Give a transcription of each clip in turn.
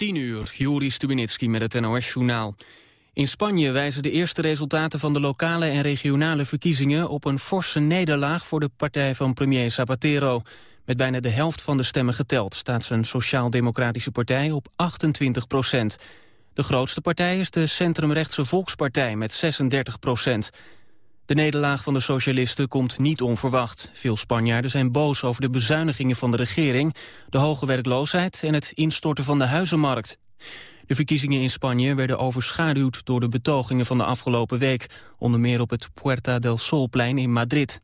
10 uur, Juri Stubenitski met het NOS-journaal. In Spanje wijzen de eerste resultaten van de lokale en regionale verkiezingen... op een forse nederlaag voor de partij van premier Zapatero. Met bijna de helft van de stemmen geteld staat zijn sociaal-democratische partij op 28 procent. De grootste partij is de centrumrechtse Volkspartij met 36 procent. De nederlaag van de socialisten komt niet onverwacht. Veel Spanjaarden zijn boos over de bezuinigingen van de regering... de hoge werkloosheid en het instorten van de huizenmarkt. De verkiezingen in Spanje werden overschaduwd door de betogingen van de afgelopen week... onder meer op het Puerta del Solplein in Madrid.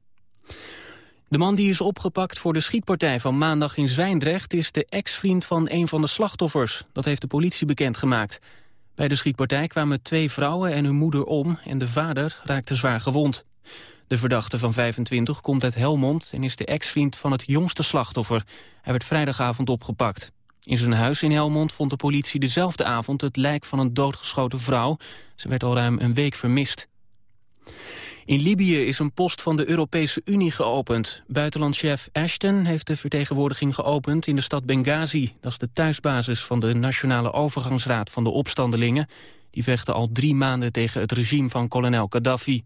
De man die is opgepakt voor de schietpartij van maandag in Zwijndrecht... is de ex-vriend van een van de slachtoffers. Dat heeft de politie bekendgemaakt. Bij de schietpartij kwamen twee vrouwen en hun moeder om... en de vader raakte zwaar gewond. De verdachte van 25 komt uit Helmond... en is de ex-vriend van het jongste slachtoffer. Hij werd vrijdagavond opgepakt. In zijn huis in Helmond vond de politie dezelfde avond... het lijk van een doodgeschoten vrouw. Ze werd al ruim een week vermist. In Libië is een post van de Europese Unie geopend. Buitenlandchef Ashton heeft de vertegenwoordiging geopend in de stad Benghazi. Dat is de thuisbasis van de Nationale Overgangsraad van de opstandelingen. Die vechten al drie maanden tegen het regime van kolonel Gaddafi.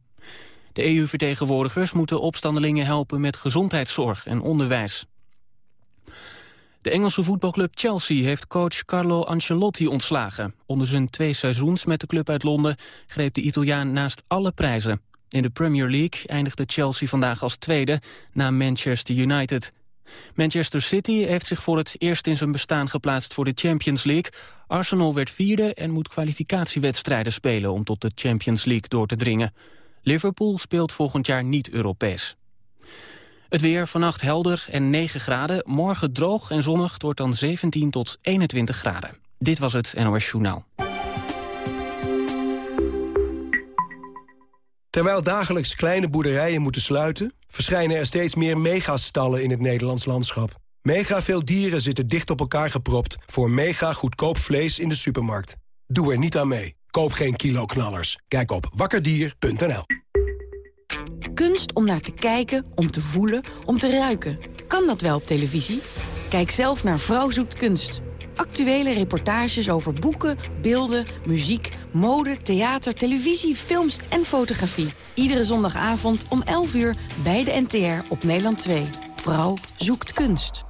De EU-vertegenwoordigers moeten opstandelingen helpen met gezondheidszorg en onderwijs. De Engelse voetbalclub Chelsea heeft coach Carlo Ancelotti ontslagen. Onder zijn twee seizoens met de club uit Londen greep de Italiaan naast alle prijzen. In de Premier League eindigde Chelsea vandaag als tweede na Manchester United. Manchester City heeft zich voor het eerst in zijn bestaan geplaatst voor de Champions League. Arsenal werd vierde en moet kwalificatiewedstrijden spelen om tot de Champions League door te dringen. Liverpool speelt volgend jaar niet Europees. Het weer vannacht helder en 9 graden. Morgen droog en zonnig. Het wordt dan 17 tot 21 graden. Dit was het NOS Journaal. Terwijl dagelijks kleine boerderijen moeten sluiten... verschijnen er steeds meer megastallen in het Nederlands landschap. Mega veel dieren zitten dicht op elkaar gepropt... voor mega goedkoop vlees in de supermarkt. Doe er niet aan mee. Koop geen kiloknallers. Kijk op wakkerdier.nl. Kunst om naar te kijken, om te voelen, om te ruiken. Kan dat wel op televisie? Kijk zelf naar Vrouw zoekt kunst. Actuele reportages over boeken, beelden, muziek, mode, theater, televisie, films en fotografie. Iedere zondagavond om 11 uur bij de NTR op Nederland 2. Vrouw zoekt kunst.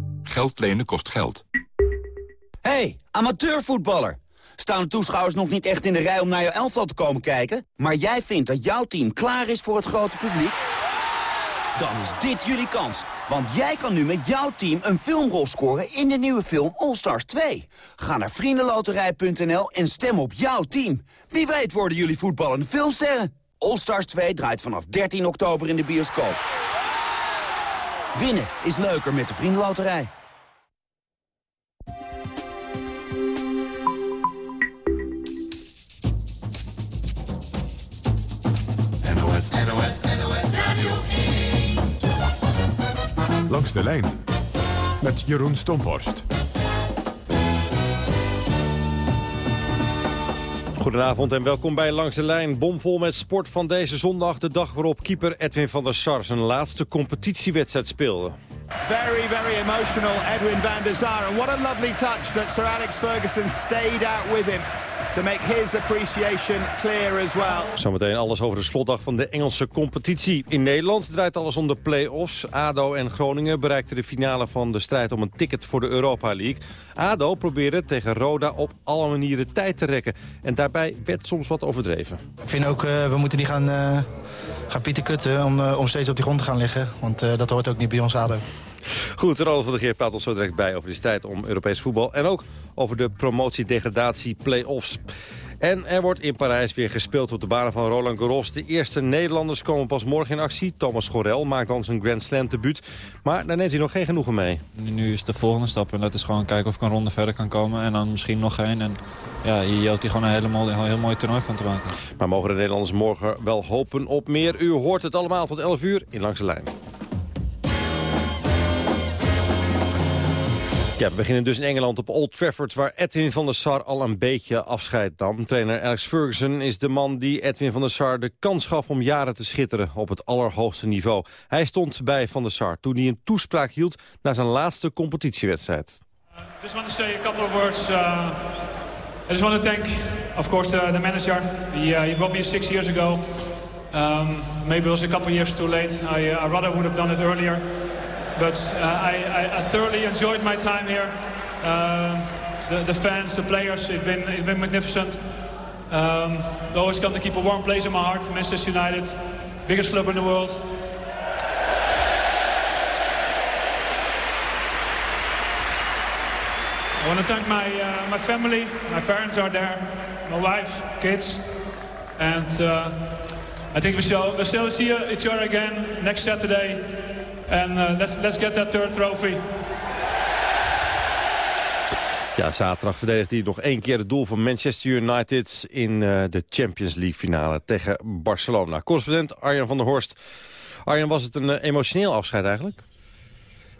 Geld lenen kost geld. hey, amateurvoetballer. Staan de toeschouwers nog niet echt in de rij om naar jouw elftal te komen kijken? Maar jij vindt dat jouw team klaar is voor het grote publiek? Dan is dit jullie kans. Want jij kan nu met jouw team een filmrol scoren in de nieuwe film All Stars 2. Ga naar vriendenloterij.nl en stem op jouw team. Wie weet worden jullie voetballende filmsterren. All Stars 2 draait vanaf 13 oktober in de bioscoop. Winnen is leuker met de Vriendenloterij. NOS, NOS, NOS Radio 1. Langs de lijn met Jeroen Stomphorst. Goedenavond en welkom bij Langs de Lijn. Bomvol met sport van deze zondag. De dag waarop keeper Edwin van der Sar zijn laatste competitiewedstrijd speelde. Very, very emotional, Edwin van der Sar. And what a lovely touch that Sir Alex Ferguson stayed out with him to make his appreciation clear as well. Zometeen alles over de slotdag van de Engelse competitie. In Nederland draait alles om de play-offs. ADO en Groningen bereikten de finale van de strijd om een ticket voor de Europa League. ADO probeerde tegen Roda op alle manieren tijd te rekken. En daarbij werd soms wat overdreven. Ik vind ook, uh, we moeten niet gaan, uh, gaan pieten kutten om, uh, om steeds op die grond te gaan liggen. Want dat hoort ook niet bij ons ADO. Goed, Ronald van der Geer praat ons zo direct bij over de strijd om Europees voetbal. En ook over de promotie-degradatie play-offs. En er wordt in Parijs weer gespeeld op de banen van Roland Garros. De eerste Nederlanders komen pas morgen in actie. Thomas Gorel maakt dan zijn Grand Slam debuut. Maar daar neemt hij nog geen genoegen mee. Nu is de volgende stap en dat is gewoon kijken of ik een ronde verder kan komen. En dan misschien nog één. En ja, hier hoopt hij gewoon een helemaal, een heel mooi toernooi van te maken. Maar mogen de Nederlanders morgen wel hopen op meer? U hoort het allemaal tot 11 uur in Langs de Lijn. Ja, we beginnen dus in Engeland op Old Trafford... waar Edwin van der Sar al een beetje afscheid nam. Trainer Alex Ferguson is de man die Edwin van der Sar de kans gaf... om jaren te schitteren op het allerhoogste niveau. Hij stond bij van der Sar toen hij een toespraak hield... naar zijn laatste competitiewedstrijd. I just want to say a couple of words. Uh, of course, the, manager. He, uh, he brought me six years ago. Um, maybe it was a couple years too late. I, uh, I rather would have done it earlier. But uh, I, I, thoroughly enjoyed my time here. Uh, the, the, fans, the players, it's been, it's been magnificent. Um, always come to keep a warm place in my heart. Manchester United, biggest club in the world. I want to thank my, uh, my family. My parents are there, my wife, kids. And uh, I think we shall, we shall see each other again next Saturday En uh, let's, let's get that third trophy. Ja, zaterdag verdedigt hij nog één keer het doel van Manchester United... in uh, de Champions League finale tegen Barcelona. Correspondent Arjan van der Horst. Arjan, was het een uh, emotioneel afscheid eigenlijk?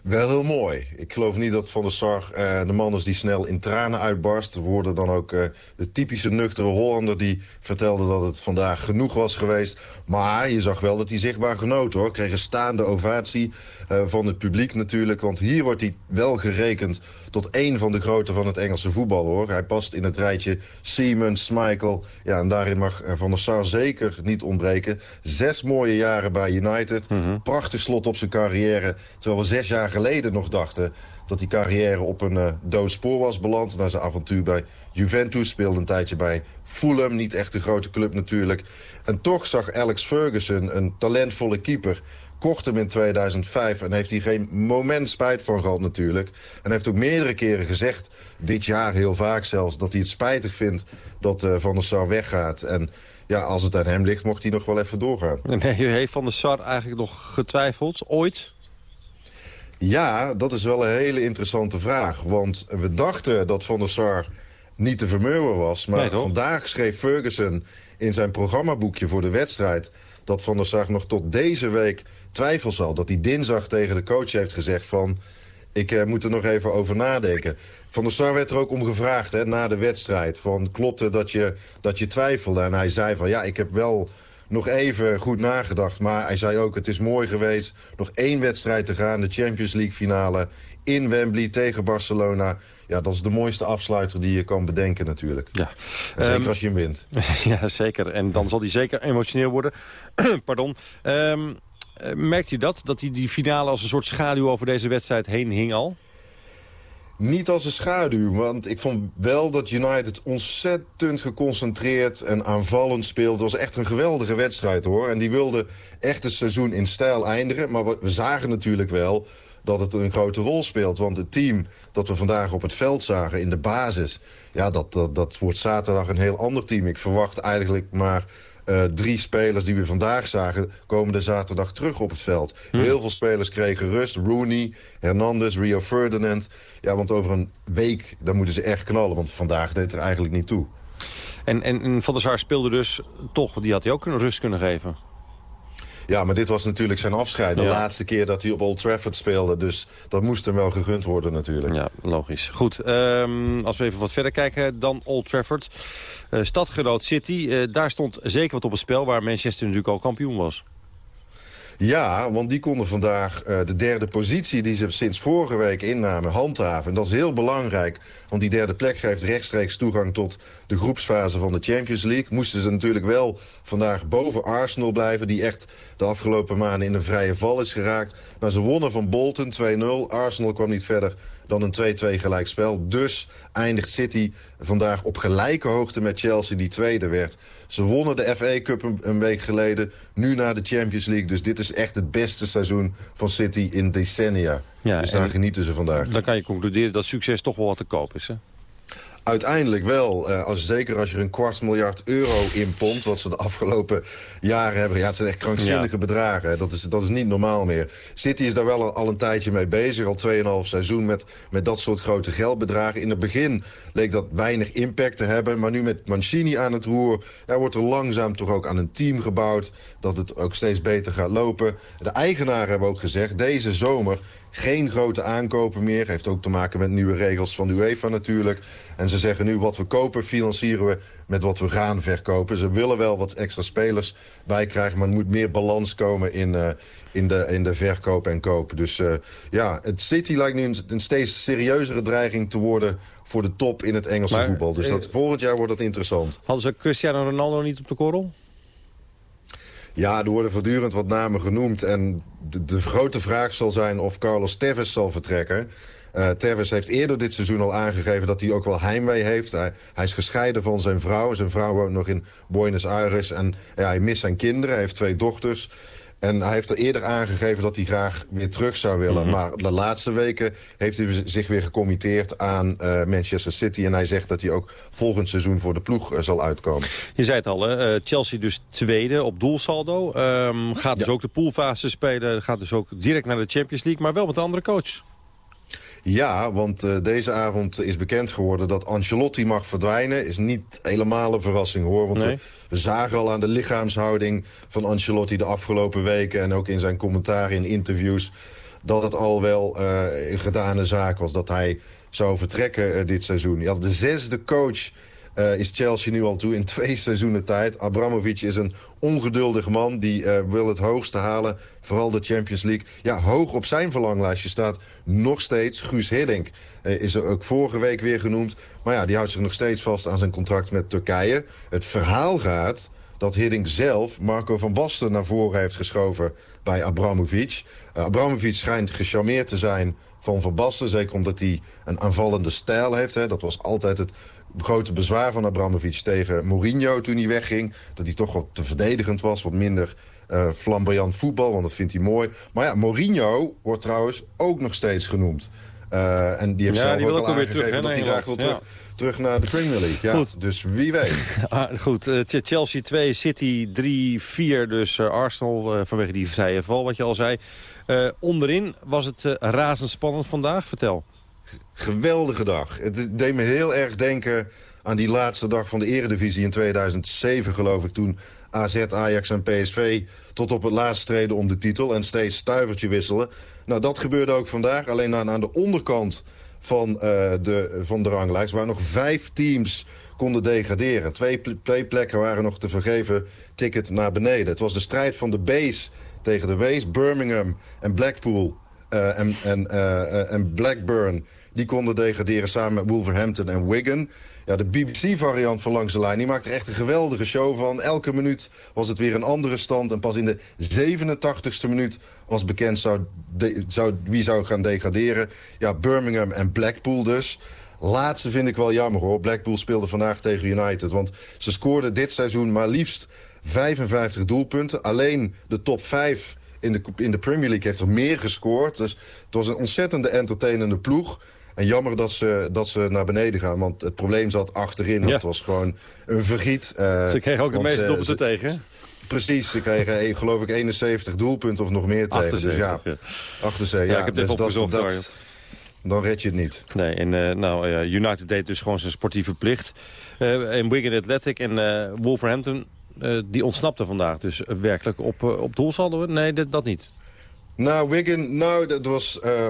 Wel heel mooi. Ik geloof niet dat Van der Sar uh, de man is die snel in tranen uitbarst. We hoorden dan ook uh, de typische nuchtere Hollander die vertelde dat het vandaag genoeg was geweest. Maar je zag wel dat hij zichtbaar genoot hoor. Kreeg een staande ovatie uh, van het publiek natuurlijk. Want hier wordt hij wel gerekend tot één van de grote van het Engelse voetbal hoor. Hij past in het rijtje Siemens, Michael. Ja, en daarin mag Van der Sar zeker niet ontbreken. Zes mooie jaren bij United. Mm -hmm. Prachtig slot op zijn carrière. Terwijl we zes jaar geleden nog dachten dat die carrière op een uh, dood spoor was beland. Na zijn avontuur bij Juventus speelde een tijdje bij Fulham. Niet echt een grote club natuurlijk. En toch zag Alex Ferguson, een talentvolle keeper... kocht hem in 2005 en heeft hij geen moment spijt van gehad natuurlijk. En heeft ook meerdere keren gezegd, dit jaar heel vaak zelfs... dat hij het spijtig vindt dat uh, Van der Sar weggaat. En ja, als het aan hem ligt, mocht hij nog wel even doorgaan. Nee, heeft Van der Sar eigenlijk nog getwijfeld, ooit? Ja, dat is wel een hele interessante vraag. Want we dachten dat Van der Sar niet te vermurwen was. Maar nee, vandaag schreef Ferguson in zijn programmaboekje voor de wedstrijd... dat Van der Sar nog tot deze week twijfels had. Dat hij dinsdag tegen de coach heeft gezegd van... ik eh, moet er nog even over nadenken. Van der Sar werd er ook om gevraagd hè, na de wedstrijd. Van, klopte dat je, dat je twijfelde? En hij zei van ja, ik heb wel nog even goed nagedacht. Maar hij zei ook, het is mooi geweest. Nog één wedstrijd te gaan, de Champions League finale in Wembley tegen Barcelona. Ja, dat is de mooiste afsluiter die je kan bedenken natuurlijk. Ja. En zeker um, als je hem wint. ja, zeker. En dan zal hij zeker emotioneel worden. Pardon. Um, merkt u dat? Dat hij die finale als een soort schaduw over deze wedstrijd heen hing al? Niet als een schaduw, want ik vond wel dat United ontzettend geconcentreerd en aanvallend speelde. Het was echt een geweldige wedstrijd hoor. En die wilde echt het seizoen in stijl eindigen. Maar we zagen natuurlijk wel dat het een grote rol speelt. Want het team dat we vandaag op het veld zagen in de basis... ja, dat, dat, dat wordt zaterdag een heel ander team. Ik verwacht eigenlijk maar... Uh, drie spelers die we vandaag zagen... komende zaterdag terug op het veld. Hm. Heel veel spelers kregen rust. Rooney, Hernandez, Rio Ferdinand. Ja, want over een week dan moeten ze echt knallen. Want vandaag deed er eigenlijk niet toe. En, en, en Van der Sar speelde dus toch... die had hij ook een rust kunnen geven. Ja, maar dit was natuurlijk zijn afscheid. De ja. laatste keer dat hij op Old Trafford speelde. Dus dat moest hem wel gegund worden natuurlijk. Ja, logisch. Goed, um, als we even wat verder kijken dan Old Trafford. Uh, stadgenoot City, uh, daar stond zeker wat op het spel... waar Manchester natuurlijk al kampioen was. Ja, want die konden vandaag uh, de derde positie die ze sinds vorige week innamen handhaven. En dat is heel belangrijk, want die derde plek geeft rechtstreeks toegang tot de groepsfase van de Champions League. Moesten ze natuurlijk wel vandaag boven Arsenal blijven, die echt de afgelopen maanden in een vrije val is geraakt. Maar ze wonnen van Bolton 2-0. Arsenal kwam niet verder dan een 2-2 gelijkspel. Dus eindigt City vandaag op gelijke hoogte met Chelsea, die tweede werd. Ze wonnen de FA Cup een, een, week geleden, nu naar de Champions League. Dus dit is echt het beste seizoen van City in decennia. Ja, dus daar genieten ze vandaag. Dan kan je concluderen dat succes toch wel wat te koop is, hè? Uiteindelijk wel, uh, als, zeker als je er een kwart miljard euro in pompt... wat ze de afgelopen jaren hebben. Ja, het zijn echt krankzinnige bedragen. Dat is, dat is niet normaal meer. City is daar wel al, al een tijdje mee bezig. Al 2,5 seizoen met, met dat soort grote geldbedragen. In het begin leek dat weinig impact te hebben. Maar nu met Mancini aan het roer... Er wordt er langzaam toch ook aan een team gebouwd. Dat het ook steeds beter gaat lopen. De eigenaren hebben ook gezegd... deze zomer geen grote aankopen meer. Heeft ook te maken met nieuwe regels van de UEFA natuurlijk. En ze zeggen nu wat we kopen financieren we met wat we gaan verkopen. Ze willen wel wat extra spelers bij krijgen... maar er moet meer balans komen in, uh, in, de, in de verkoop en kopen. Dus uh, ja, het City lijkt nu een, een, steeds serieuzere dreiging te worden... voor de top in het Engelse maar, voetbal. Dus dat, volgend jaar wordt dat interessant. Hadden ze Cristiano Ronaldo niet op de korrel? Ja, er worden voortdurend wat namen genoemd. En de, de grote vraag zal zijn of Carlos Tevez zal vertrekken. Uh, Tevez heeft eerder dit seizoen al aangegeven dat hij ook wel heimwee heeft. Hij, hij, is gescheiden van zijn vrouw. Zijn vrouw woont nog in Buenos Aires. En ja, hij mist zijn kinderen. Hij heeft twee dochters. En hij heeft er eerder aangegeven dat hij graag weer terug zou willen. Mhm. Maar de laatste weken heeft hij zich weer gecommitteerd aan uh, Manchester City. En hij zegt dat hij ook volgend seizoen voor de ploeg uh, zal uitkomen. Je zei het al, hè? Uh, Chelsea dus tweede op doelsaldo. Um, gaat dus ja. ook de poolfase spelen. Gaat dus ook direct naar de Champions League. Maar wel met een andere coach. Ja, want uh, deze avond is bekend geworden dat Ancelotti mag verdwijnen. Is niet helemaal een verrassing hoor. Want nee. we, we, zagen al aan de lichaamshouding van Ancelotti de afgelopen weken... en ook in zijn commentaar in interviews... dat het al wel uh, een gedane zaak was dat hij zou vertrekken uh, dit seizoen. Had de zesde coach uh, is Chelsea nu al toe in twee seizoenen tijd. Abramovic is een ongeduldig man. Die uh, wil het hoogste halen. Vooral de Champions League. Ja, hoog op zijn verlanglijstje staat nog steeds Guus Hiddink. Is er ook vorige week weer genoemd. Maar ja, die houdt zich nog steeds vast aan zijn contract met Turkije. Het verhaal gaat dat Hiddink zelf Marco van Basten naar voren heeft geschoven bij Abramovic. Uh, Abramovic schijnt gecharmeerd te zijn van Van Basten. Zeker omdat hij een aanvallende stijl heeft. Hè. Dat was altijd het grote bezwaar van Abramovic tegen Mourinho toen hij wegging. Dat hij toch wat te verdedigend was, wat minder uh, flamboyant voetbal, want dat vindt hij mooi. Maar ja, Mourinho wordt trouwens ook nog steeds genoemd. Uh, en die heeft ja, zelf die ook al aangegeven dat hij graag wil terug, terug naar de Premier League. Ja, Goed. Dus wie weet. ah, goed, uh, Chelsea 2, City 3, 4. Dus uh, Arsenal vanwege die vrije val, wat je al zei. onderin was het razendspannend vandaag. Vertel. Geweldige dag. Het deed me heel erg denken aan die laatste dag van de eredivisie in 2007, geloof ik. Toen AZ, Ajax en PSV tot op het laatst treden om de titel... en steeds stuivertje wisselen. Nou, dat gebeurde ook vandaag. Alleen aan, aan de onderkant van, uh, de, van de ranglijst... waar nog vijf teams konden degraderen. Twee, plekken waren nog te vergeven ticket naar beneden. Het was de strijd van de base tegen de Wees. Birmingham en Blackpool uh, en, en, uh, en Blackburn die konden degraderen samen met Wolverhampton en Wigan. Ja, de BBC-variant van Langs de Lijn die maakt er echt een geweldige show van. Elke minuut was het weer een andere stand. En pas in de 87ste minuut was bekend zou zou, wie zou gaan degraderen. Ja, Birmingham en Blackpool dus. Laatste vind ik wel jammer hoor. Blackpool speelde vandaag tegen United. Want ze scoorden dit seizoen maar liefst 55 doelpunten. Alleen de top 5 in de, in de Premier League heeft er meer gescoord. Dus het was een ontzettende entertainende ploeg. En jammer dat ze, dat ze naar beneden gaan, want het probleem zat achterin. Ja. Het was gewoon een vergiet. Uh, ze kregen ook de meeste doelpunten tegen, Precies, ze kregen eh, geloof ik 71 doelpunten of nog meer tegen. 78, dus ja, 78, ja. ja ik heb dus dit opgezocht. Dat, dat, dan red je het niet. Nee, en uh, nou, uh, United deed dus gewoon zijn sportieve plicht. Uh, en Wigan Athletic en Wolverhampton, die ontsnapten vandaag dus werkelijk op, op doelsaldo. Nee, dat, dat niet. Nou, Wigan, nou, dat was uh,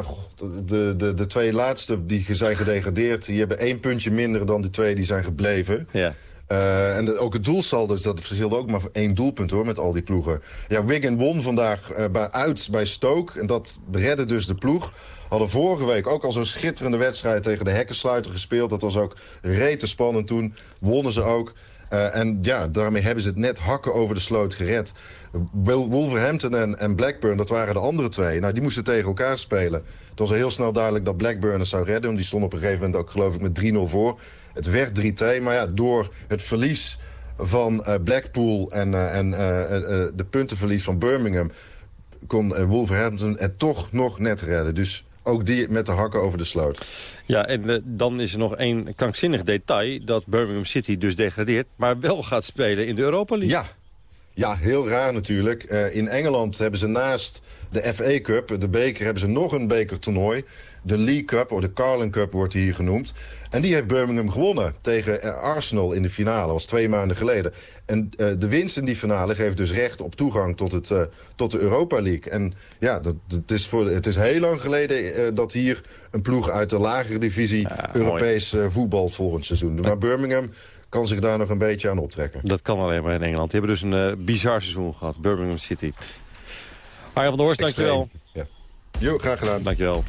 de, de, de twee laatste die zijn gedegradeerd. Die hebben één puntje minder dan de twee die zijn gebleven. Ja. Uh, en de, ook het doelsaldo, dus dat verschilde ook maar één doelpunt hoor, met al die ploegen. Ja, Wigan won vandaag uh, bij, uit bij Stoke en dat redde dus de ploeg. Hadden vorige week ook al zo'n schitterende wedstrijd tegen de hekkensluiter gespeeld. Dat was ook rete spannend toen. Wonnen ze ook. Uh, en ja, daarmee hebben ze het net hakken over de sloot gered. Wolverhampton en, en Blackburn, dat waren de andere twee. Nou, die moesten tegen elkaar spelen. Het was heel snel duidelijk dat Blackburn het zou redden. Want die stond op een gegeven moment ook, geloof ik, met 3-0 voor. Het werd 3-2, maar ja, door het verlies van uh, Blackpool... en, uh, en de puntenverlies van Birmingham... kon Wolverhampton het toch nog net redden. Dus ook die met de hakken over de sloot. Ja, en eh, dan is er nog één krankzinnig detail... dat Birmingham City dus degradeert, maar wel gaat spelen in de Europa League. Ja, ja, heel raar natuurlijk. Eh, in Engeland hebben ze naast de FA Cup, de beker, hebben ze nog een bekertoernooi. De League Cup, of de Carling Cup wordt hier genoemd. En die heeft Birmingham gewonnen tegen eh, Arsenal in de finale. Dat was twee maanden geleden. En uh, de winst in die finale geeft dus recht op toegang tot, het, uh, tot de Europa League. En ja, dat, dat is voor, het is heel lang geleden dat hier een ploeg uit de lagere divisie... Ja, Europees voetbalt volgend seizoen. Maar Birmingham kan zich daar nog een beetje aan optrekken. Dat kan alleen maar in Engeland. Die hebben dus een bizar seizoen gehad, Birmingham City. Arjan van der Horst, dankjewel. Ja. Jo, graag gedaan. Dankjewel.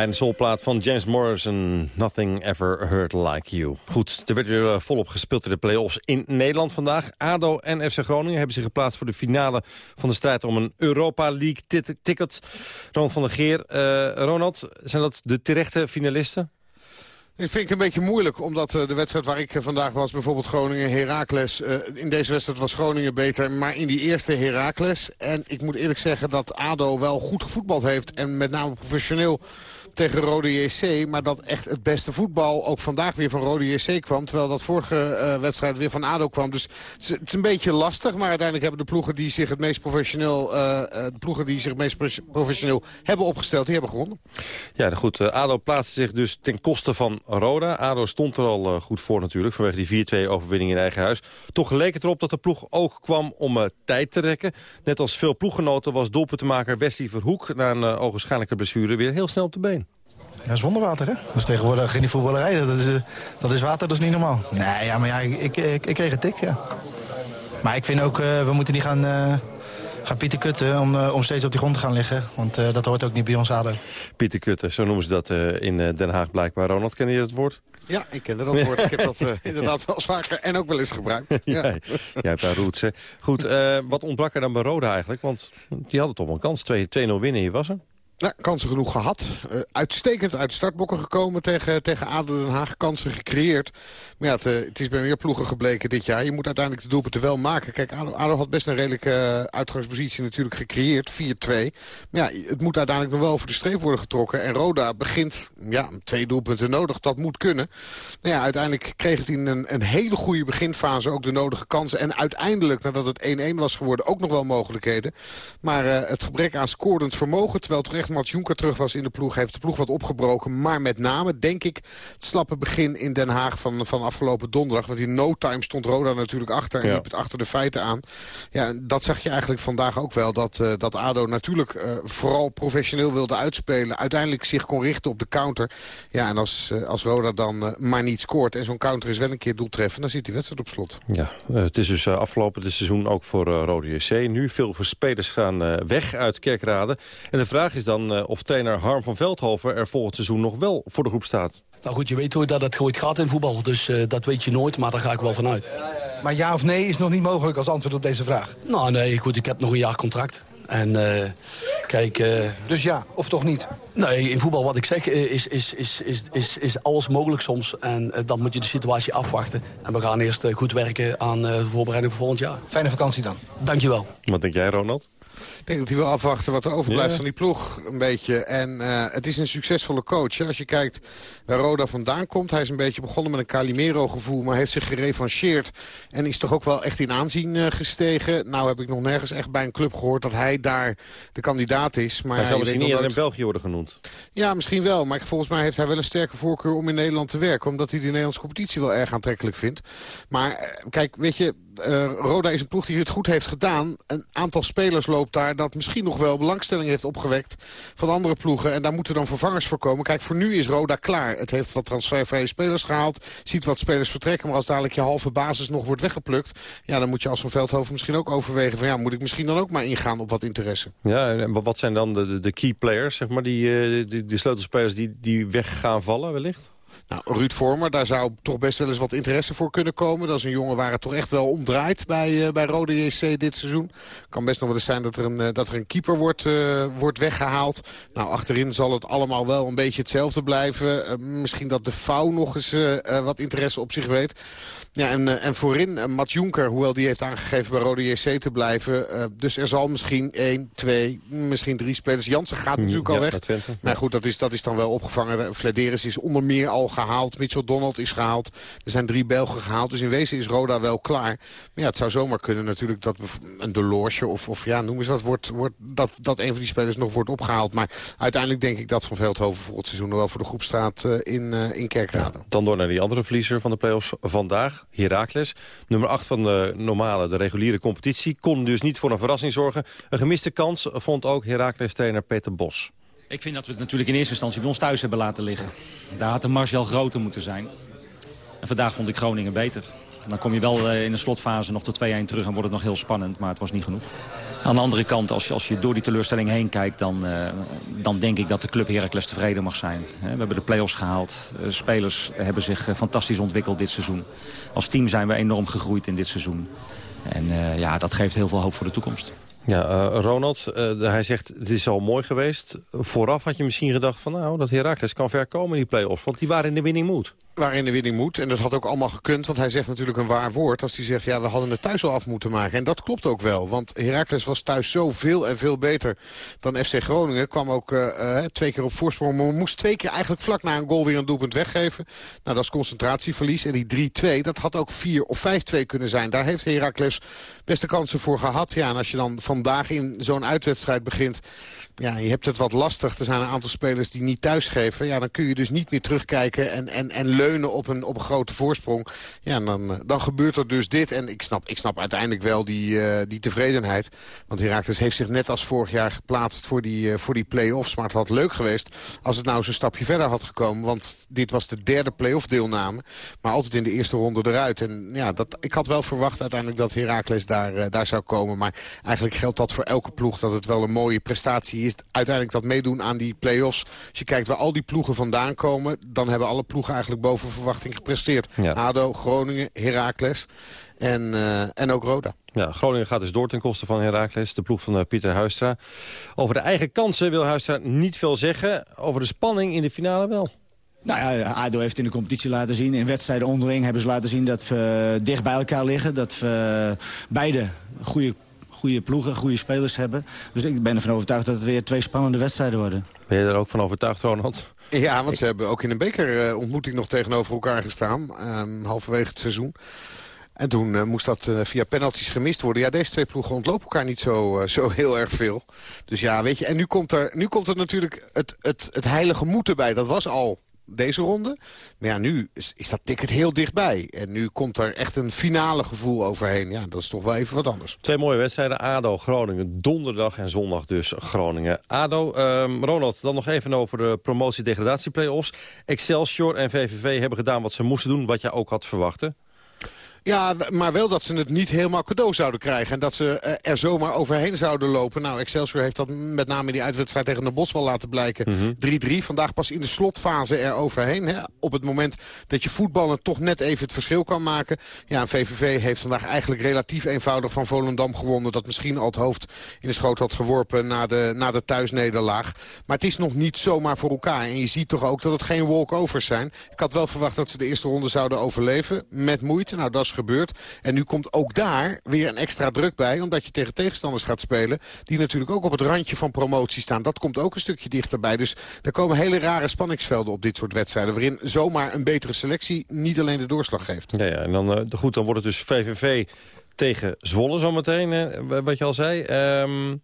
Fijne solplaat van James Morrison, Nothing Ever Hurt Like You. Goed, er werd weer eh, volop gespeeld in de play-offs in Nederland vandaag. ADO en FC Groningen hebben zich geplaatst voor de finale van de strijd om een Europa League ticket. Ronald van der Geer, uh, Ronald, zijn dat de terechte finalisten? Dat vind ik een beetje moeilijk, omdat uh, de wedstrijd waar ik vandaag was, bijvoorbeeld Groningen-Heracles. Uh, in deze wedstrijd was Groningen beter, maar in die eerste Heracles. En ik moet eerlijk zeggen dat ADO wel goed gevoetbald heeft en met name professioneel tegen Rode JC. Maar dat echt het beste voetbal ook vandaag weer van Rode JC kwam. Terwijl dat vorige uh, wedstrijd weer van ADO kwam. Dus het is een beetje lastig. Maar uiteindelijk hebben de ploegen die zich het meest professioneel, uh, de ploegen die zich het meest professioneel hebben opgesteld, die hebben gewonnen. Ja, goed. Uh, ADO plaatste zich dus ten koste van Roda. ADO stond er al goed voor natuurlijk, vanwege die 4-2 overwinning in eigen huis. Toch leek het erop dat de ploeg ook kwam om tijd te rekken. Net als veel ploeggenoten was doelpuntenmaker Wesley Verhoek... na een ogenschijnlijke blessure weer heel snel op de been. Ja, zonderwater, hè? Dat is tegenwoordig geen voetballerij. Dat is, dat is water, dat is niet normaal. Nee, ja, maar ja, ik, ik, ik kreeg een tik, ja. Maar ik vind ook, uh, we moeten niet gaan, uh, gaan Pieter kutten om, uh, om steeds op die grond te gaan liggen. Want dat hoort ook niet bij ons ADO. Pieter kutten, zo noemen ze dat in Den Haag blijkbaar. Ronald, ken je dat woord? Ja, ik ken dat woord. ik heb dat inderdaad wel eens vaker en ook wel eens gebruikt. Ja. Jij, jij hebt daar roots, hè. Goed, wat ontbrak er dan bij Roda eigenlijk? Want die hadden toch wel een kans. 2-0 winnen, hier was er. Ja, kansen genoeg gehad. Uh, uitstekend uit startbokken gekomen tegen, tegen ADO Den Haag. Kansen gecreëerd. Maar ja, het, uh, het, is bij meer ploegen gebleken dit jaar. Je moet uiteindelijk de doelpunten wel maken. Kijk, ADO, had best een redelijke uh, uitgangspositie natuurlijk gecreëerd. 4-2. Maar ja, het moet uiteindelijk nog wel over de streep worden getrokken. En Roda begint, ja, twee doelpunten nodig. Dat moet kunnen. Nou ja, uiteindelijk kreeg het in een, een hele goede beginfase ook de nodige kansen. En uiteindelijk, nadat het 1-1 was geworden, ook nog wel mogelijkheden. Maar het gebrek aan scorend vermogen, terwijl terecht Mats Jonker terug was in de ploeg, heeft de ploeg wat opgebroken. Maar met name, denk ik, het slappe begin in Den Haag van, van afgelopen donderdag. Want in no time stond Roda natuurlijk achter en ja. liep het achter de feiten aan. Ja, dat zag je eigenlijk vandaag ook wel. Dat, uh, dat ADO natuurlijk uh, vooral professioneel wilde uitspelen. Uiteindelijk zich kon richten op de counter. Ja, en als, uh, als Roda dan maar niet scoort en zo'n counter is wel een keer doeltreffend... dan zit die wedstrijd op slot. Ja, het is dus afgelopen dit seizoen ook voor Rode JC. Nu veel spelers gaan weg uit Kerkrade. En de vraag is dan dan of trainer Harm van Veldhoven er volgend seizoen nog wel voor de groep staat. Nou goed, je weet hoe dat het gooit gaat in voetbal. Dus uh, dat weet je nooit, maar daar ga ik wel vanuit. Maar ja of nee is nog niet mogelijk als antwoord op deze vraag? Nou nee, goed, ik heb nog een jaar contract. En uh, kijk... Uh, dus ja, of toch niet? Nee, in voetbal wat ik zeg is, is, is, is, is, is alles mogelijk soms. En dan moet je de situatie afwachten. En we gaan eerst goed werken aan de voorbereiding voor volgend jaar. Fijne vakantie dan. Dankjewel. Wat denk jij, Ronald? Ik denk dat hij wil afwachten wat er overblijft van die ploeg een beetje. En uh, het is een succesvolle coach. Hè. Als je kijkt waar Roda vandaan komt. Hij is een beetje begonnen met een Calimero-gevoel. Maar heeft zich gerevancheerd. En is toch ook wel echt in aanzien uh, gestegen. Nou heb ik nog nergens echt bij een club gehoord dat hij daar de kandidaat is. Maar hij zou misschien niet in België worden genoemd. Ja, misschien wel. Maar volgens mij heeft hij wel een sterke voorkeur om in Nederland te werken. Omdat hij de Nederlandse competitie wel erg aantrekkelijk vindt. Maar kijk, weet je uh, Roda is een ploeg die het goed heeft gedaan. Een aantal spelers loopt daar dat misschien nog wel belangstelling heeft opgewekt van andere ploegen. En daar moeten dan vervangers voor komen. Kijk, voor nu is Roda klaar. Het heeft wat transfervrije spelers gehaald. Ziet wat spelers vertrekken. Maar als dadelijk je halve basis nog wordt weggeplukt. Ja, dan moet je als Van Veldhoven misschien ook overwegen van ja, moet ik misschien dan ook maar ingaan op wat interesse. Ja, en wat zijn dan de, de key players, zeg maar, die, die, die sleutelspelers die, die weg gaan vallen wellicht? Nou, Ruud Vormer, daar zou toch best wel eens wat interesse voor kunnen komen. Dat is een jongen waar het toch echt wel omdraait bij, uh, bij Rode JC dit seizoen. Kan best nog wel eens zijn dat er een, uh, dat er een keeper wordt, uh, wordt weggehaald. Nou, achterin zal het allemaal wel een beetje hetzelfde blijven. misschien dat de Vouw nog eens wat interesse op zich weet. Ja, en, en voorin Mats Jonker, hoewel die heeft aangegeven bij Rode JC te blijven. Dus er zal misschien één, twee, misschien drie spelers. Jansen gaat natuurlijk ja, al weg. Maar goed, dat is, dat is dan wel opgevangen. Flederis is onder meer al gehaald. Mitchell Donald is gehaald. Er zijn drie Belgen gehaald. Dus in wezen is Roda wel klaar. Maar ja, het zou zomaar kunnen natuurlijk dat een Delorge of, of ja, noem eens wat, wordt, wordt, dat, dat een van die spelers nog wordt opgehaald. Maar uiteindelijk denk ik dat Van Veldhoven voor het seizoen wel voor de groep staat uh, in, in Kerkrade. Dan door naar die andere verliezer van de play-offs vandaag. Heracles. Nummer 8 van de normale, de reguliere competitie. Kon dus niet voor een verrassing zorgen. Een gemiste kans vond ook Heracles-trainer Peter Bos. Ik vind dat we het natuurlijk in eerste instantie bij ons thuis hebben laten liggen. Daar had de Martial groter moeten zijn. En vandaag vond ik Groningen beter. Dan kom je wel in de slotfase nog tot 2-1 terug en wordt het nog heel spannend. Maar het was niet genoeg. Aan de andere kant, als je, als je door die teleurstelling heen kijkt... Dan, uh, dan denk ik dat de club Heracles tevreden mag zijn. We hebben de play-offs gehaald. Spelers hebben zich fantastisch ontwikkeld dit seizoen. Als team zijn we enorm gegroeid in dit seizoen. En ja, dat geeft heel veel hoop voor de toekomst. Ja, uh, Ronald, uh, hij zegt het is al mooi geweest. Vooraf had je misschien gedacht van nou, dat Heracles kan ver komen in die play-offs. Want die waren in de winning mood waarin de winning moet. En dat had ook allemaal gekund, want hij zegt natuurlijk een waar woord... als hij zegt, ja, we hadden het thuis al af moeten maken. En dat klopt ook wel, want Heracles was thuis zo veel en veel beter dan FC Groningen. Kwam ook uh, twee keer op voorsprong, maar moest twee keer eigenlijk vlak na een goal weer een doelpunt weggeven. Nou, dat is concentratieverlies. En die 3-2, dat had ook 4 of 5-2 kunnen zijn. Daar heeft Heracles beste kansen voor gehad. Ja, en als je dan vandaag in zo'n uitwedstrijd begint... Ja, je hebt het wat lastig. Er zijn een aantal spelers die niet thuisgeven. Ja, dan kun je dus niet meer terugkijken en, en, en op een, op een grote voorsprong. Ja, dan, eh, dan gebeurt er dus dit. En ik snap, ik snap uiteindelijk wel die, uh, die tevredenheid. Want Herakles heeft zich net als vorig jaar geplaatst voor die, uh, voor die play-offs. Maar het had leuk geweest als het nou eens een stapje verder had gekomen. Want dit was de derde play-off deelname. Maar altijd in de eerste ronde eruit. En ja, dat, ik had wel verwacht uiteindelijk dat Herakles daar, daar zou komen. Maar eigenlijk geldt dat voor elke ploeg dat het wel een mooie prestatie is uiteindelijk dat meedoen aan die play-offs. Als je kijkt waar al die ploegen vandaan komen... dan hebben alle ploegen eigenlijk boven verwachting gepresteerd. ADO, Groningen, Heracles en, uh, en ook Roda. Ja, Groningen gaat dus door ten koste van Heracles, de ploeg van uh, Pieter Huistra. Over de eigen kansen wil Huistra niet veel zeggen. Over de spanning in de finale wel. Nou ja, ADO heeft in de competitie laten zien. In wedstrijden onderling hebben ze laten zien dat we dicht bij elkaar liggen. Dat we beide goede goede ploegen, goede spelers hebben. Dus ik ben ervan overtuigd dat het weer twee spannende wedstrijden worden. Ben je er ook van overtuigd, Ronald? Ja, want ze hebben ook in een bekerontmoeting nog tegenover elkaar gestaan. Um, halverwege het seizoen. En toen uh, moest dat uh, via penalties gemist worden. Ja, deze twee ploegen ontlopen elkaar niet zo, uh, zo heel erg veel. Dus ja, weet je, en nu komt er, nu komt er natuurlijk het, het, het heilige moeten bij. Dat was al deze ronde. Maar ja, nu is, is, dat ticket heel dichtbij. En nu komt er echt een finale gevoel overheen. Ja, dat is toch wel even wat anders. Twee mooie wedstrijden. ADO, Groningen, donderdag en zondag dus Groningen. ADO, um, Ronald, dan nog even over de promotie-degradatie-playoffs. Excelsior en VVV hebben gedaan wat ze moesten doen, wat jij ook had verwachten. Ja, maar wel dat ze het niet helemaal cadeau zouden krijgen. En dat ze eh, er zomaar overheen zouden lopen. Nou, Excelsior heeft dat met name in die uitwedstrijd tegen de Bos wel laten blijken. 3-3. Mhm. Vandaag pas in de slotfase er overheen. Hè. Op het moment dat je voetballen toch net even het verschil kan maken. Ja, en VVV heeft vandaag eigenlijk relatief eenvoudig van Volendam gewonnen. Dat misschien al het hoofd in de schoot had geworpen na de, na de thuisnederlaag. Maar het is nog niet zomaar voor elkaar. En je ziet toch ook dat het geen walkovers zijn. Ik had wel verwacht dat ze de eerste ronde zouden overleven. Met moeite. Nou, dat is gebeurd. En nu komt ook daar weer een extra druk bij. Omdat je tegen tegenstanders gaat spelen. Die natuurlijk ook op het randje van promotie staan. Dat komt ook een stukje dichterbij. Dus er komen hele rare spanningsvelden op dit soort wedstrijden. Waarin zomaar een betere selectie niet alleen de doorslag geeft. Ja, ja en dan, uh, goed, dan wordt het dus VVV tegen Zwolle zometeen, uh, wat je al zei. Um,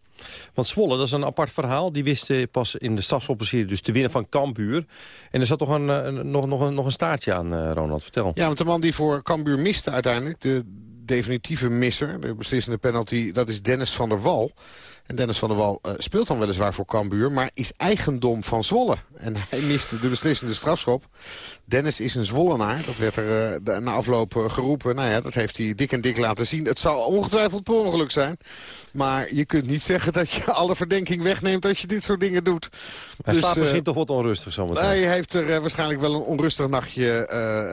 want Zwolle, dat is een apart verhaal. Die wisten pas in de strafschoppenserie dus te winnen van Cambuur. En er zat toch een, een, nog, nog, een, nog een staartje aan, uh, Ronald. Vertel. Ja, want de man die voor Cambuur miste uiteindelijk... de definitieve misser, de beslissende penalty, dat is Dennis van der Wal... En Dennis van der Wal uh, speelt dan weliswaar voor Cambuur... maar is eigendom van Zwolle. En hij miste de beslissende strafschop. Dennis is een Zwollenaar. Dat werd er uh, na afloop uh, geroepen. Nou ja, dat heeft hij dik en dik laten zien. Het zal ongetwijfeld per ongeluk zijn. Maar je kunt niet zeggen dat je alle verdenking wegneemt als je dit soort dingen doet. Hij dus, staat misschien toch wat onrustig zometeen. Hij heeft er waarschijnlijk wel een onrustig nachtje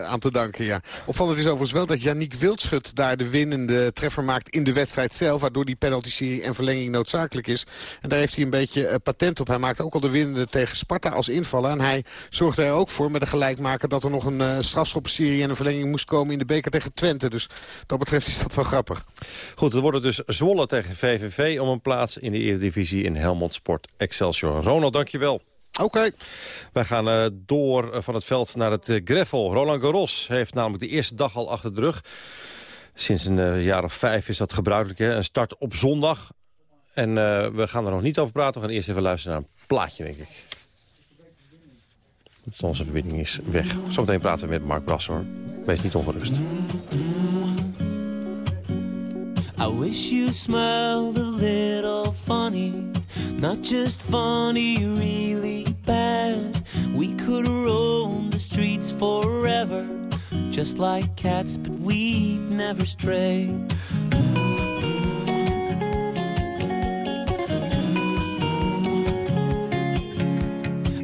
aan te danken, ja. Opvallend is overigens wel dat Yannick Wildschut daar de winnende treffer maakt in de wedstrijd zelf. Waardoor die penalty-serie en verlenging noodzakelijk is. En daar heeft hij een beetje uh, patent op. Hij maakt ook al de winnende tegen Sparta als invaller. En hij zorgt er ook voor met de gelijkmaker dat er nog een uh, strafschoppenserie en een verlenging moest komen in de beker tegen Twente. Dus dat betreft is dat wel grappig. Goed, er wordt dus Zwolle tegen VVV om een plaats in de Eredivisie in Helmond Sport Excelsior. Ronald, dankjewel. Oké. Wij gaan uh, door van het veld naar het uh, Greffel. Roland Garros heeft namelijk de eerste dag al achter de rug. Sinds een uh, jaar of vijf is dat gebruikelijk. Hè? Een start op zondag. En uh, we gaan er nog niet over praten. We gaan eerst even luisteren naar een plaatje, denk ik. Onze verbinding is weg. Zometeen praten we met Mark Brassor. Wees niet ongerust. I wish you smiled a little funny Not just funny, really bad We could roam the streets forever Just like cats, but we'd never stray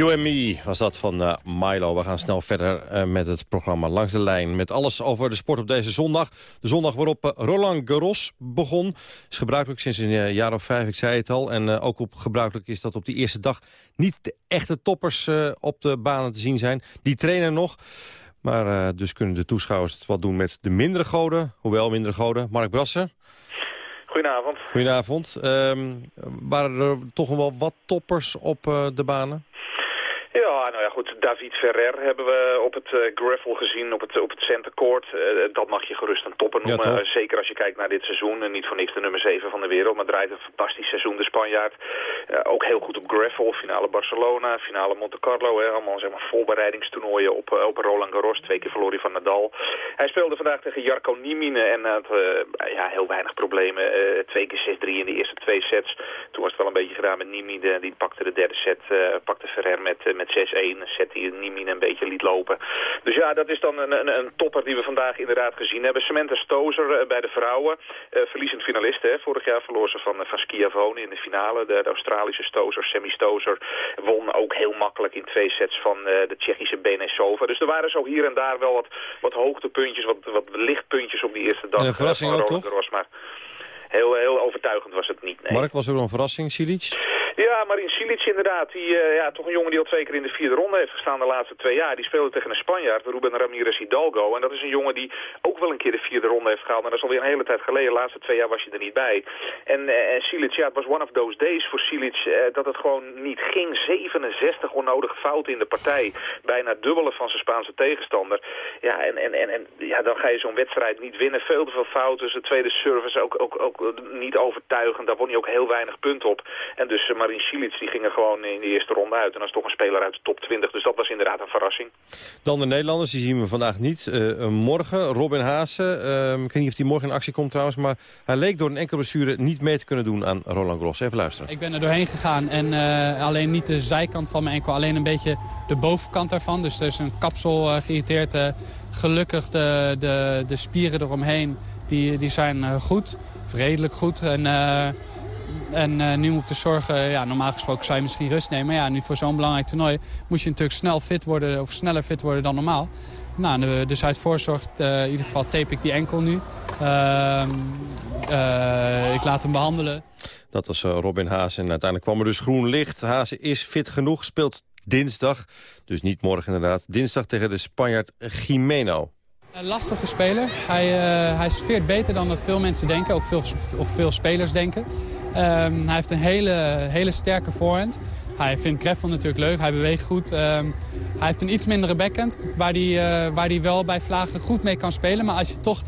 You and Me was dat van eh, Milo. We gaan snel verder eh, met het programma Langs de Lijn. Met alles over de sport op deze zondag. De zondag waarop eh, Roland Garros begon. Is gebruikelijk sinds een jaar of vijf, ik zei het al. En ook op gebruikelijk is dat op die eerste dag... niet de echte toppers op de banen te zien zijn. Die trainen nog. Maar dus kunnen de toeschouwers het wat doen met de mindere goden. Hoewel mindere goden. Mark Brassen. Goedenavond. Goedenavond. Ehm, waren er toch wel wat toppers op de banen? Ja, nou ja, goed. David Ferrer hebben we op het uh, gravel gezien, op het, op het center court. Uh, dat mag je gerust een topper noemen. Ja, uh, zeker als je kijkt naar dit seizoen. En niet voor niks de nummer 7 van de wereld, maar draait een fantastisch seizoen, de Spanjaard. ook heel goed op gravel, finale Barcelona, finale Monte Carlo. Hè, allemaal zeg maar voorbereidingstoernooien op, op Roland Garros. Twee keer verloor hij van Nadal. Hij speelde vandaag tegen Jarko Niemine en had ja, heel weinig problemen. twee keer 6-3 in de eerste twee sets. Toen was het wel een beetje gedaan met Niemine. Die pakte de derde set, pakte Ferrer met met 6-1 set die Niemin een beetje liet lopen. Dus ja, dat is dan een, een, een, topper die we vandaag inderdaad gezien hebben. Samantha Stozer uh, bij de vrouwen, uh, verliezend finalist. Hè. Vorig jaar verloor ze van, uh, van Schiavone in de finale. De, de Australische Stozer, Sammy Stozer, won ook heel makkelijk in twee sets van de Tsjechische Benesova. Dus er waren zo hier en daar wel wat, wat hoogtepuntjes, wat, wat lichtpuntjes op die eerste dag. En een verrassing ook, toch? Heel, heel overtuigend was het niet. Nee. Mark, was er een verrassing, Silic? Ja, inderdaad. Die, uh, ja, toch een jongen die al twee keer in de vierde ronde heeft gestaan de laatste twee jaar. Die speelde tegen een Spanjaard, Ruben Ramirez Hidalgo. En dat is een jongen die wel een keer de vierde ronde heeft gehaald. Maar dat is alweer een hele tijd geleden. De laatste twee jaar was hij er niet bij. En uh, Silic, ja, het was one of those days voor Silic uh, dat het gewoon niet ging. 67 onnodige fouten in de partij. Bijna dubbele van zijn Spaanse tegenstander. Ja, en, en, en, ja, dan ga je zo'n wedstrijd niet winnen. Veel te veel fouten. Zijn tweede service ook, ook, ook niet overtuigend. Daar won hij ook heel weinig punten op. En dus Marin Cilic die ging er gewoon in de eerste ronde uit. En dat is toch een speler uit de top 20. Dus dat was inderdaad een verrassing. Dan de Nederlanders, die zien we vandaag niet. Uh, morgen, Robin Uh, ik weet niet of hij morgen in actie komt trouwens. Maar hij leek door een enkele blessure niet mee te kunnen doen aan Roland Garros. Even luisteren. Ik ben er doorheen gegaan. En uh, alleen niet de zijkant van mijn enkel. Alleen een beetje de bovenkant daarvan. Dus er is een kapsel geïrriteerd. gelukkig de, de, de spieren eromheen. Die, die zijn goed. Of redelijk goed. En... En uh, nu moet ik dus zorgen, ja, normaal gesproken zou je misschien rust nemen. Maar ja, nu voor zo'n belangrijk toernooi moet je natuurlijk snel fit worden, of sneller fit worden dan normaal. Nou, dus uit voorzorg, uh, in ieder geval tape ik die enkel nu. Uh, ik laat hem behandelen. Dat was Robin Haas en uiteindelijk kwam er dus groen licht. Haas is fit genoeg, speelt dinsdag, dus niet morgen inderdaad. Dinsdag tegen de Spanjaard Jimeno. Een lastige speler. Hij, uh, hij sfeert beter dan dat veel mensen denken, ook veel, of veel spelers denken. Um, hij heeft een hele, hele sterke voorhand. Hij vindt Greffel natuurlijk leuk, hij beweegt goed. Um, hij heeft een iets mindere backhand, waar hij, uh, waar hij wel bij Vlagen goed mee kan spelen. Maar als je toch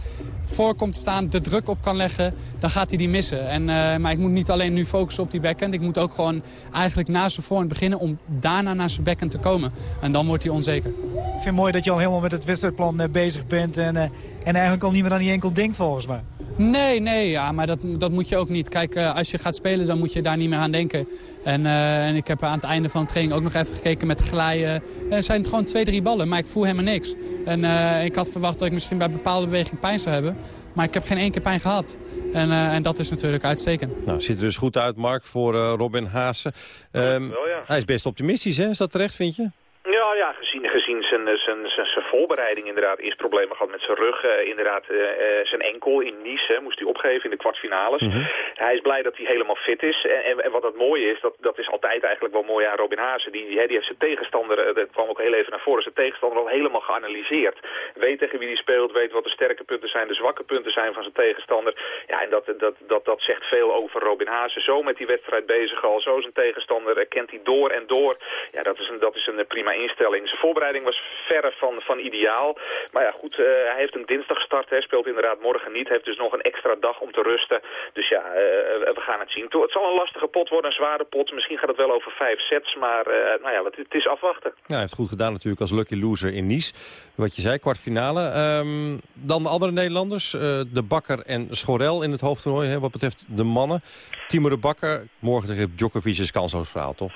voor komt staan, de druk op kan leggen, dan gaat hij die missen. En, uh, maar ik moet niet alleen nu focussen op die backhand. Ik moet ook gewoon eigenlijk na zijn voorhand beginnen om daarna naar zijn backhand te komen. En dan wordt hij onzeker. Ik vind het mooi dat je al helemaal met het wisselplan uh, bezig bent en, en eigenlijk al niet meer aan die enkel denkt volgens mij. Nee, nee, ja, maar dat, dat moet je ook niet. Kijk, als je gaat spelen, dan moet je daar niet meer aan denken. En, en ik heb aan het einde van de training ook nog even gekeken met glijden. Er zijn gewoon twee, drie ballen, maar ik voel helemaal niks. En ik had verwacht dat ik misschien bij bepaalde beweging pijn zou hebben. Maar ik heb geen één keer pijn gehad. En, uh, en dat is natuurlijk uitstekend. Nou, ziet er dus goed uit, Mark, voor uh, Robin Haase. Um, wel, ja. Hij is best optimistisch, hè? Is dat terecht, vind je? Ja, ja gezien, gezien zijn, zijn, zijn, zijn voorbereiding inderdaad. Eerst problemen gehad met zijn rug. Uh, inderdaad, uh, zijn enkel in Nice hè, moest hij opgeven in de kwartfinales. Mm -hmm. Hij is blij dat hij helemaal fit is. En, en, en, wat het mooie is, dat, dat is altijd eigenlijk wel mooi aan Robin Haase. Die, die, die heeft zijn tegenstander, dat kwam ook heel even naar voren, zijn tegenstander al helemaal geanalyseerd. Weet tegen wie hij speelt, weet wat de sterke punten zijn, de zwakke punten zijn van zijn tegenstander. Ja, en dat, dat, dat, dat zegt veel over Robin Haase. Zo met die wedstrijd bezig al, zo zijn tegenstander kent hij door en door. Ja, dat is een, dat is een prima instelling. Zijn voorbereiding was verre van, van ideaal. Maar ja, goed, eh, hij heeft een dinsdag gestart. Hij speelt inderdaad morgen niet. Heeft dus nog een extra dag om te rusten. Dus ja, eh, we gaan het zien. Het zal een lastige pot worden, een zware pot. Misschien gaat het wel over vijf sets. Maar eh, nou ja, het, is afwachten. Ja, hij heeft goed gedaan natuurlijk als lucky loser in Nice. Wat je zei, kwartfinale. Ehm, dan de andere Nederlanders. de Bakker en Schorel in het hoofdtoernooi. Hè, wat betreft de mannen. Timo de Bakker, morgen tegen Djokovic is kansloos verhaal, toch?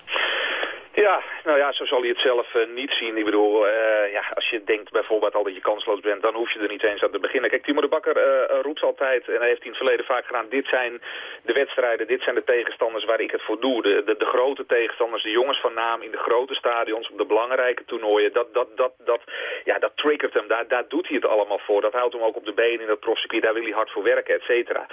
Ja, nou ja, zo zal hij het zelf eh, niet zien. Ik bedoel, eh, ja, als je denkt bijvoorbeeld al dat je kansloos bent, dan hoef je er niet eens aan te beginnen. Kijk, Timo de Bakker eh, roept altijd, en hij heeft in het verleden vaak gedaan, dit zijn de wedstrijden, dit zijn de tegenstanders waar ik het voor doe. De, de, de grote tegenstanders, de jongens van naam in de grote stadions, op de belangrijke toernooien, dat, dat, dat, dat, ja, dat triggert hem. Daar, daar doet hij het allemaal voor. Dat houdt hem ook op de benen in dat profcircuit, daar wil hij hard voor werken, et cetera.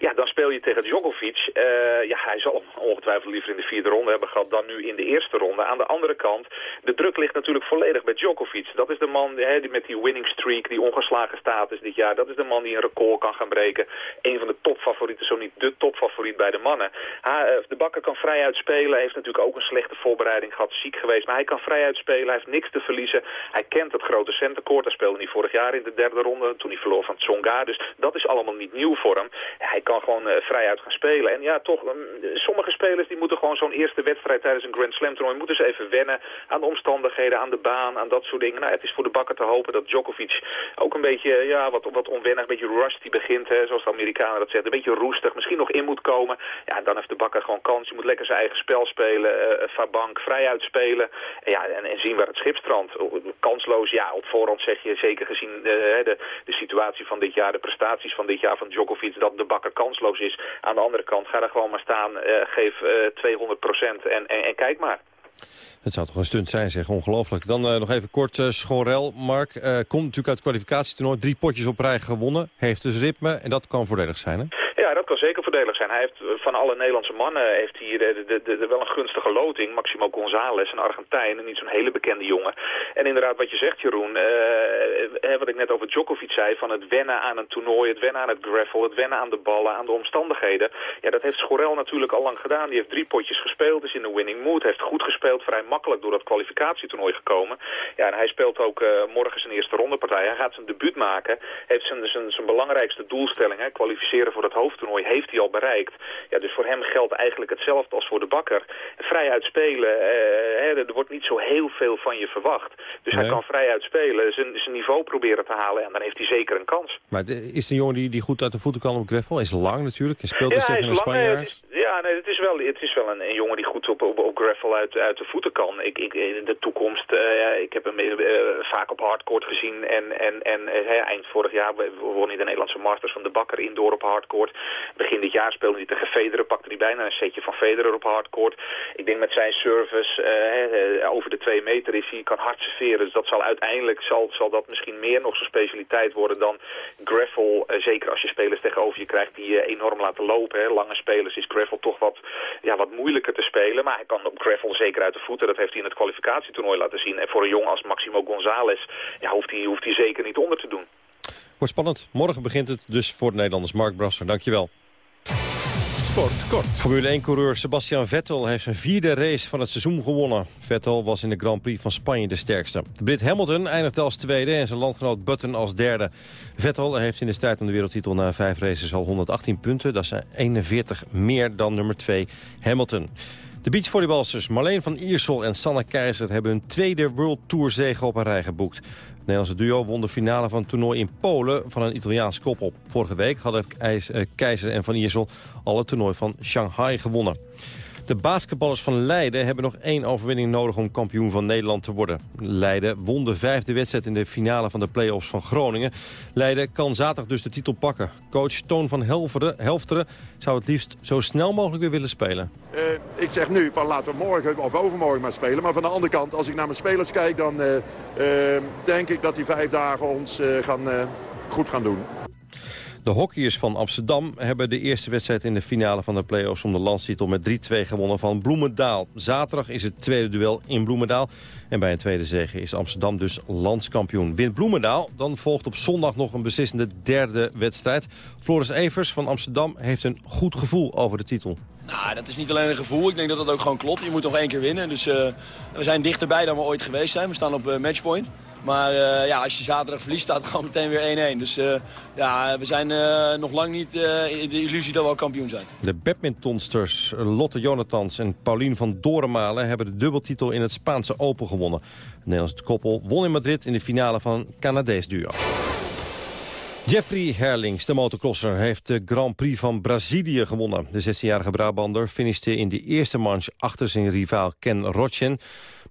Ja, dan speel je tegen Djokovic. Eh, ja, hij zal ongetwijfeld liever in de vierde ronde hebben gehad dan nu in de eerste ronde. Aan de andere kant, de druk ligt natuurlijk volledig bij Djokovic. Dat is de man die met die winning streak, die ongeslagen status dit jaar. Dat is de man die een record kan gaan breken. Een van de topfavorieten, zo niet de topfavoriet bij de mannen. Eh, de Bakker kan vrij uitspelen. Hij heeft natuurlijk ook een slechte voorbereiding gehad, ziek geweest. Maar hij kan vrij uitspelen, hij heeft niks te verliezen. Hij kent het grote centercourt. Hij speelde niet vorig jaar in de derde ronde, toen hij verloor van Tsonga. Dus dat is allemaal niet nieuw voor hem. Hij kan gewoon eh, vrij uit gaan spelen. En ja, toch, mm, sommige spelers die moeten gewoon zo'n eerste wedstrijd tijdens een Grand Slam toernooi moeten ze even wennen aan de omstandigheden, aan de baan, aan dat soort dingen. Nou, het is voor de bakker te hopen dat Djokovic ook een beetje, ja, wat, wat onwennig, een beetje rusty begint, hè, zoals de Amerikanen dat zeggen. Een beetje roestig, misschien nog in moet komen. Ja, dan heeft de bakker gewoon kans. Je moet lekker zijn eigen spel spelen, uh, Fabank vrij uitspelen. En, ja, en, en zien waar het schip strandt. Kansloos, ja, op voorhand zeg je zeker gezien uh, de, de situatie van dit jaar, de prestaties van dit jaar van Djokovic, dat de bakker kansloos is. Aan de andere kant, ga er gewoon maar staan, uh, geef 200 procent en, en, en kijk maar. Het zou toch een stunt zijn, zeg. Ongelooflijk. Dan uh, nog even kort uh, Schorel. Mark uh, komt natuurlijk uit het kwalificatietoernooi. Drie potjes op rij gewonnen. Heeft dus ritme. En dat kan voordelig zijn, hè? Kan zeker voordelig zijn. Hij heeft van alle Nederlandse mannen heeft hier de, de, de, de, wel een gunstige loting. Maximo González, een Argentijn, niet zo'n hele bekende jongen. En inderdaad, wat je zegt, Jeroen, uh, wat ik net over Djokovic zei, van het wennen aan een toernooi, het wennen aan het gravel, het wennen aan de ballen, aan de omstandigheden. Ja, dat heeft Schorel natuurlijk al lang gedaan. Die heeft drie potjes gespeeld, is in de winning mood, heeft goed gespeeld, vrij makkelijk door dat kwalificatietoernooi gekomen. Ja, en hij speelt ook uh, morgen zijn eerste rondepartij. Hij gaat zijn debuut maken, heeft zijn, zijn, zijn belangrijkste doelstelling, hè, kwalificeren voor het hoofdtoernooi, heeft hij al bereikt. Ja, dus voor hem geldt eigenlijk hetzelfde als voor de bakker. Vrij uitspelen, hè, er wordt niet zo heel veel van je verwacht. Dus nee. hij kan vrij uitspelen, zijn, zijn niveau proberen te halen en dan heeft hij zeker een kans. Maar de, is een jongen die, die goed uit de voeten kan op gravel? Is lang natuurlijk, hij speelt dus ja, tegen een Spanjaard. Ja, nee, het is wel, het is wel een, een jongen die goed op, op, gravel uit, uit de voeten kan. Ik, ik, in de toekomst, uh, ik heb hem uh, vaak op hardcourt gezien en, en, en uh, eind vorig jaar won hij de Nederlandse Masters van de Bakker indoor op hardcourt. Begin dit jaar speelde hij tegen Federer, pakte hij bijna een setje van Federer op hardcourt. Ik denk met zijn service, over de twee meter is hij, kan hard serveren. Dus dat zal uiteindelijk, zal, zal dat misschien meer nog zijn specialiteit worden dan gravel. zeker als je spelers tegenover je krijgt die enorm laten lopen. Hè. Lange spelers is gravel toch wat, ja, wat moeilijker te spelen. Maar hij kan op gravel zeker uit de voeten. Dat heeft hij in het kwalificatietoernooi laten zien. En voor een jongen als Maximo González ja, hoeft, hij, hoeft hij zeker niet onder te doen. Wordt spannend. Morgen begint het dus voor de Nederlanders. Mark Brasser, dankjewel. Sport kort. Formule 1-coureur Sebastian Vettel heeft zijn vierde race van het seizoen gewonnen. Vettel was in de Grand Prix van Spanje de sterkste. De Brit Hamilton eindigde als tweede en zijn landgenoot Button als derde. Vettel heeft in de strijd om de wereldtitel na vijf races al 118 punten. Dat is 41 meer dan nummer 2 Hamilton. De beachvolleybalsters Marleen van Iersel en Sanne Keizer hebben hun tweede World Tour zege op een rij geboekt. Het Nederlandse duo won de finale van het toernooi in Polen van een Italiaans koppel. Vorige week hadden Keizer en van Iersel al het toernooi van Shanghai gewonnen. De basketballers van Leiden hebben nog één overwinning nodig om kampioen van Nederland te worden. Leiden won de vijfde wedstrijd in de finale van de play-offs van Groningen. Leiden kan zaterdag dus de titel pakken. Coach Toon van Helveren, Helfteren zou het liefst zo snel mogelijk weer willen spelen. Uh, ik zeg nu, van laten we morgen of overmorgen maar spelen. Maar van de andere kant, als ik naar mijn spelers kijk... dan uh, uh, denk ik dat die vijf dagen ons gaan, goed gaan doen. De hockeyers van Amsterdam hebben de eerste wedstrijd in de finale van de play-offs om de landstitel met 3-2 gewonnen van Bloemendaal. Zaterdag is het tweede duel in Bloemendaal. En bij een tweede zege is Amsterdam dus landskampioen. Wint Bloemendaal, dan volgt op zondag nog een beslissende derde wedstrijd. Floris Evers van Amsterdam heeft een goed gevoel over de titel. Nou, dat is niet alleen een gevoel. Ik denk dat dat ook gewoon klopt. Je moet nog één keer winnen. Dus uh, we zijn dichterbij dan we ooit geweest zijn. We staan op uh, matchpoint. Maar uh, ja, als je zaterdag verliest, staat het gewoon meteen weer 1-1. Dus ja, we zijn nog lang niet de illusie dat we al kampioen zijn. De badmintonsters Lotte Jonathans en Paulien van Dorenmalen... hebben de dubbeltitel in het Spaanse Open gewonnen. Het Nederlandse koppel won in Madrid in de finale van Canadees duo. Jeffrey Herlings, de motocrosser, heeft de Grand Prix van Brazilië gewonnen. De 16-jarige Brabander finishte in de eerste manche achter zijn rivaal Ken Rotjen...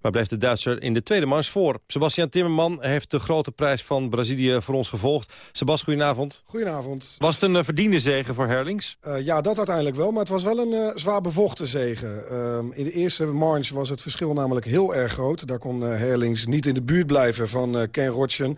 maar bleef de Duitser in de tweede manche voor. Sebastian Timmerman heeft de grote prijs van Brazilië voor ons gevolgd. Sebas, goedenavond. Goedenavond. Was het een uh, verdiende zege voor Herlings? Uh, ja, dat uiteindelijk wel, maar het was wel een uh, zwaar bevochten zege. Ehm, in de eerste manche was het verschil namelijk heel erg groot. Daar kon Herlings niet in de buurt blijven van Ken Rotjen...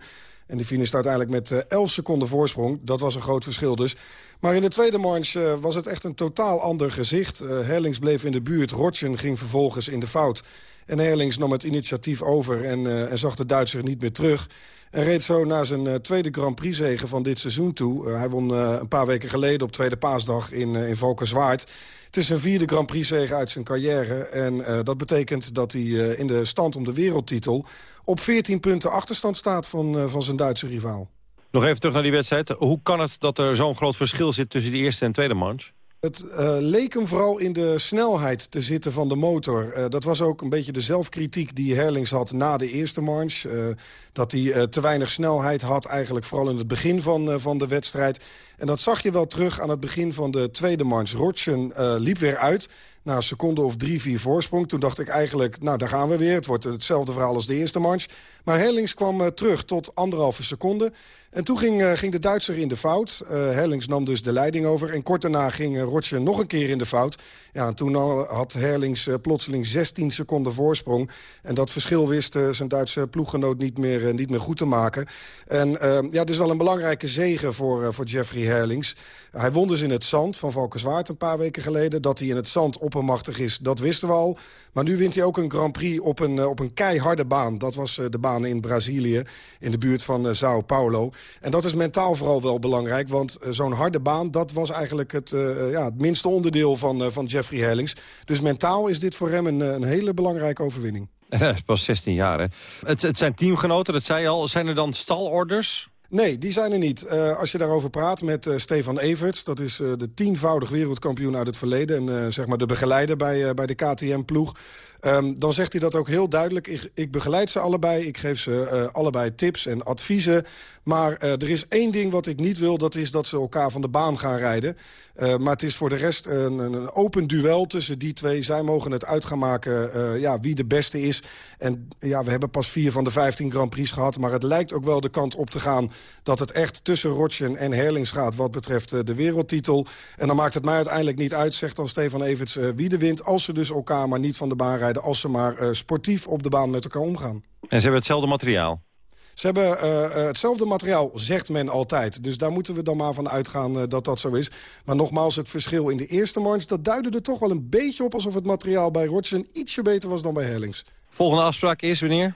En de finish uiteindelijk met uh, 11 seconden voorsprong. Dat was een groot verschil dus. Maar in de tweede manche uh, was het echt een totaal ander gezicht. Uh, Herlings bleef in de buurt. Rotjen ging vervolgens in de fout. En Herlings nam het initiatief over en, en zag de Duitser niet meer terug. En reed zo naar zijn tweede Grand Prix zegen van dit seizoen toe. hij won een paar weken geleden op tweede paasdag in, in Valkenswaard. Het is een vierde Grand Prix zege uit zijn carrière. En uh, dat betekent dat hij uh, in de stand om de wereldtitel... op 14 punten achterstand staat van, uh, van zijn Duitse rivaal. Nog even terug naar die wedstrijd. Hoe kan het dat er zo'n groot verschil zit tussen de eerste en tweede manche? Het uh, leek hem vooral in de snelheid te zitten van de motor. Uh, dat was ook een beetje de zelfkritiek die Herlings had na de eerste march. Uh, dat hij te weinig snelheid had, eigenlijk vooral in het begin van, van de wedstrijd. En dat zag je wel terug aan het begin van de tweede march. Rotschen liep weer uit na een seconde of drie, vier voorsprong. Toen dacht ik eigenlijk, nou daar gaan we weer. Het wordt hetzelfde verhaal als de eerste march. Maar Herlings kwam uh, terug tot anderhalve seconde. En toen ging, uh, ging de Duitser in de fout. Uh, Herlings nam dus de leiding over. En kort daarna ging Roger nog een keer in de fout. Ja, en toen had Herlings plotseling 16 seconden voorsprong. En dat verschil wist zijn Duitse ploeggenoot niet meer, niet meer goed te maken. En ja, het is wel een belangrijke zegen voor, voor Jeffrey Herlings. Hij won dus in het zand van Valkenswaard een paar weken geleden. Dat hij in het zand oppermachtig is, dat wisten we al. Maar nu wint hij ook een Grand Prix op een, op een keiharde baan. Dat was de baan in Brazilië, in de buurt van uh, Sao Paulo. En dat is mentaal vooral wel belangrijk, want zo'n harde baan... dat was eigenlijk het, ja, het minste onderdeel van, van Jeffrey Herlings. Dus mentaal is dit voor hem een, een hele belangrijke overwinning. Pas 16 jaar, hè? Het, het zijn teamgenoten, dat zei al. Zijn er dan stalorders? Nee, die zijn er niet. Uh, als je daarover praat met uh, Stefan Everts... dat is uh, de tienvoudig wereldkampioen uit het verleden... en zeg maar de begeleider bij, bij de KTM-ploeg... Um, dan zegt hij dat ook heel duidelijk. Ik, ik begeleid ze allebei, ik geef ze allebei tips en adviezen. Maar er is één ding wat ik niet wil... dat is dat ze elkaar van de baan gaan rijden. maar het is voor de rest een, een, open duel tussen die twee. Zij mogen het uit gaan maken ja, wie de beste is. En ja, we hebben pas vier van de 15 Grand Prix gehad... maar het lijkt ook wel de kant op te gaan dat het echt tussen Rotschen en Herlings gaat... wat betreft de wereldtitel. En dan maakt het mij uiteindelijk niet uit, zegt dan Stefan Everts... Wie de wint, als ze dus elkaar maar niet van de baan rijden... als ze maar sportief op de baan met elkaar omgaan. En ze hebben hetzelfde materiaal? Ze hebben uh, hetzelfde materiaal, zegt men altijd. Dus daar moeten we dan maar van uitgaan uh, dat dat zo is. Maar nogmaals, het verschil in de eerste march... dat duidde er toch wel een beetje op... alsof het materiaal bij Rotschen ietsje beter was dan bij Herlings. Volgende afspraak is wanneer?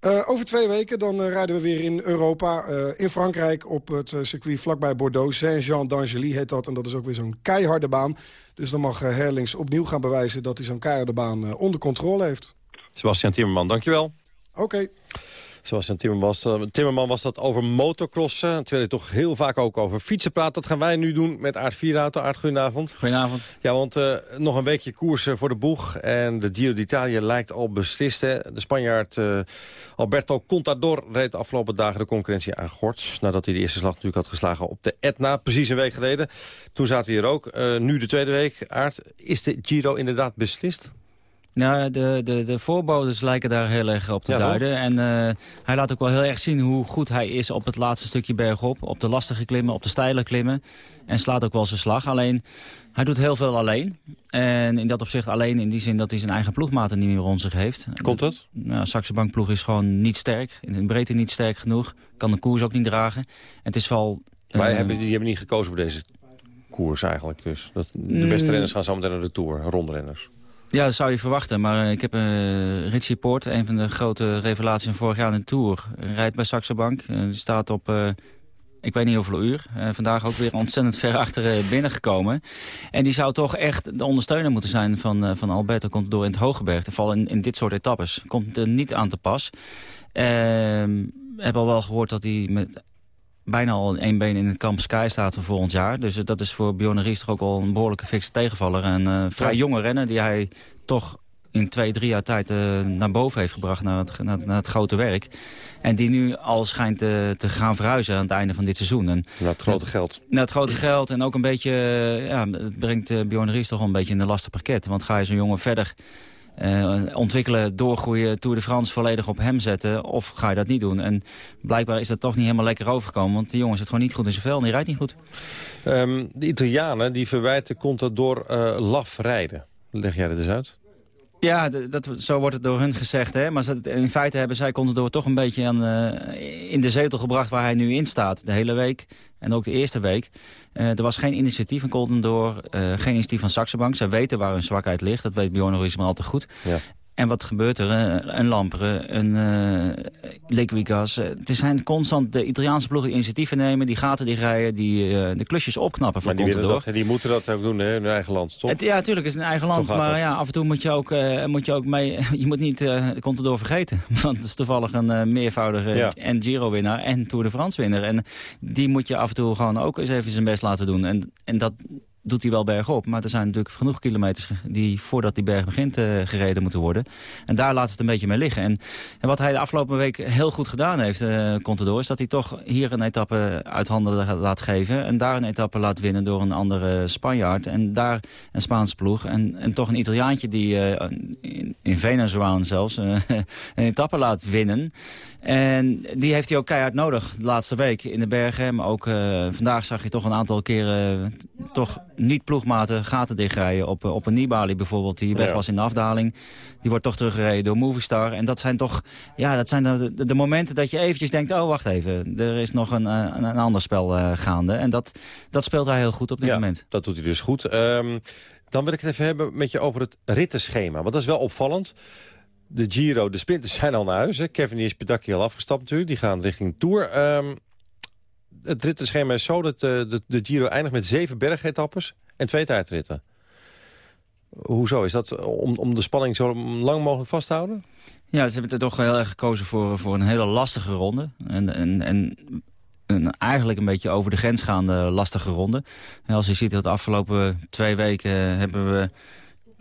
Uh, over twee weken dan uh, rijden we weer in Europa. Uh, in Frankrijk op het circuit vlakbij Bordeaux. Saint-Jean d'Angely heet dat. En dat is ook weer zo'n keiharde baan. Dus dan mag Herlings opnieuw gaan bewijzen... dat hij zo'n keiharde baan onder controle heeft. Sebastian Timmerman, dankjewel. Oké. Okay. Sebastian Timmerman was, Timmerman was dat over motocrossen. Terwijl hij toch heel vaak ook over fietsen praat. Dat gaan wij nu doen met Aard Vierhouten. Aard, goedenavond. Goedenavond. Ja, want uh, nog een weekje koersen voor de boeg. En de Giro d'Italia lijkt al beslist. Hè. De Spanjaard uh, Alberto Contador reed de afgelopen dagen de concurrentie aan Gort. Nadat hij de eerste slag natuurlijk had geslagen op de Etna. Precies een week geleden. Toen zaten we hier ook. Uh, nu de tweede week. Aard, is de Giro inderdaad beslist? Nou, de, de, de voorbodes lijken daar heel erg op te ja, duiden. En uh, hij laat ook wel heel erg zien hoe goed hij is op het laatste stukje bergop. Op de lastige klimmen, op de steile klimmen. En slaat ook wel zijn slag. Alleen, hij doet heel veel alleen. En in dat opzicht alleen in die zin dat hij zijn eigen ploegmaten niet meer rond zich heeft. Komt dat? Nou, Saxe is gewoon niet sterk. In de breedte niet sterk genoeg. Kan de koers ook niet dragen. En het is vooral Maar Eh, hebben, die hebben niet gekozen voor deze koers eigenlijk. Dus dat, de beste Mm. renners gaan zo meteen naar de Tour, rondrenners. Ja, dat zou je verwachten. Maar eh, ik heb uh, Richie Poort, een van de grote revelaties van vorig jaar in Tour. Rijdt bij Saxe Bank. Die staat op, ik weet niet hoeveel uur. Vandaag ook weer ontzettend ver achter binnengekomen. En die zou toch echt de ondersteuner moeten zijn van, van Alberto Contador in het Hogeberg. Vooral in, in dit soort etappes. Komt er niet aan te pas. We hebben al wel gehoord dat hij met bijna al één been in het kamp Sky staat voor volgend jaar. Dus dat is voor Bjorn Ries toch ook al een behoorlijke fikse tegenvaller. En uh, vrij ja. jonge renner die hij toch in twee, drie jaar tijd uh, naar boven heeft gebracht, naar het, naar, naar, het grote werk. En die nu al schijnt te, te gaan verhuizen aan het einde van dit seizoen. En, naar het grote geld. Naar het grote geld en ook een beetje, ja, het brengt Bjorn Ries toch een beetje in de lastig pakket. Want ga je zo'n jongen verder uh, ontwikkelen, doorgroeien, Tour de France volledig op hem zetten? Of ga je dat niet doen? En blijkbaar is dat toch niet helemaal lekker overgekomen. Want die jongen zit gewoon niet goed in zijn vel en die rijdt niet goed. Um, de Italianen die verwijten Contador uh, laf rijden. Leg jij dat eens uit? Ja, dat, zo wordt het door hun gezegd. Hè? Maar in feite hebben zij Contador toch een beetje aan, uh, in de zetel gebracht waar hij nu in staat. De hele week en ook de eerste week. Uh, er was geen initiatief van Contador, uh, geen initiatief van Saxenbank. Zij weten waar hun zwakheid ligt, dat weet Bjorn Ruijs maar al te goed. Ja. En wat gebeurt er? Een Lamperen, een uh, Liquigas. Het zijn constant de Italiaanse ploegen initiatieven nemen... die gaten die rijden, die uh, de klusjes opknappen voor maar die, Contador. dat, die moeten dat ook doen hè, in hun eigen land, toch? Het, ja, natuurlijk, het is een eigen land. Maar dat. ja, af en toe moet je ook, uh, moet je ook mee... Je moet niet uh, Contador vergeten. Want het is toevallig een meervoudige ja. en Giro-winnaar en Tour de France-winnaar. En die moet je af en toe gewoon ook eens even zijn best laten doen. En, en dat doet hij wel bergop. Maar er zijn natuurlijk genoeg kilometers die voordat die berg begint uh, gereden moeten worden. En daar laat het een beetje mee liggen. En, en wat hij de afgelopen week heel goed gedaan heeft, uh, Contador... is dat hij toch hier een etappe uit handen laat geven... en daar een etappe laat winnen door een andere Spanjaard... en daar een Spaanse ploeg. En, en toch een Italiaantje die uh, in, in Venezuela zelfs een etappe laat winnen... En die heeft hij ook keihard nodig de laatste week in de bergen. Maar ook uh, vandaag zag je toch een aantal keren uh, toch niet ploegmaten gaten dichtrijden. Op, uh, op een Nibali bijvoorbeeld, die weg was in de afdaling. Die wordt toch teruggereden door Movistar. En dat zijn toch ja, dat zijn de, de, de, momenten dat je eventjes denkt... oh, wacht even, er is nog een, een, een ander spel gaande. En dat, dat speelt hij heel goed op dit ja, moment. dat doet hij dus goed. Um, dan wil ik het even hebben met je over het rittenschema. Want dat is wel opvallend de Giro, de sprinters zijn al naar huis. Hè. Kevin is Pedacchi al afgestapt natuurlijk. Die gaan richting Tour. Um, het rittenschema is zo dat uh, de, de, Giro eindigt met zeven bergetappes en twee tijdritten. Hoezo? Is dat om, om de spanning zo lang mogelijk vast te houden? Ja, ze hebben er toch heel erg gekozen voor, voor een hele lastige ronde. En, en, en eigenlijk een beetje over de grens gaande lastige ronde. En als je ziet dat de afgelopen twee weken hebben we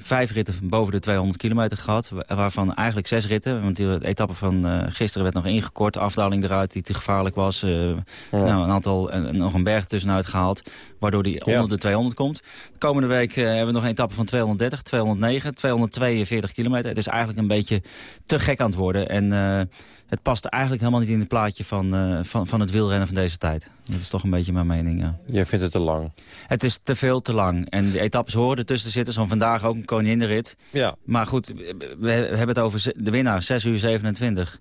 vijf ritten boven de 200 kilometer gehad. Waarvan eigenlijk zes ritten. Want die etappe van uh, gisteren werd nog ingekort. Afdaling eruit die te gevaarlijk was. Uh, ja. nou, een aantal, uh, nog een berg tussenuit gehaald. Waardoor die onder ja. de 200 komt. De komende week hebben we nog een etappe van 230, 209, 242 kilometer. Het is eigenlijk een beetje te gek aan het worden. En het past eigenlijk helemaal niet in het plaatje van, uh, van, van het wielrennen van deze tijd. Dat is toch een beetje mijn mening, ja. Jij vindt het te lang? Het is te veel te lang. En de etappes horen ertussen te zitten. Zo'n vandaag ook een koninginrit. Ja. Maar goed, we hebben het over de winnaar, 6 uur 27.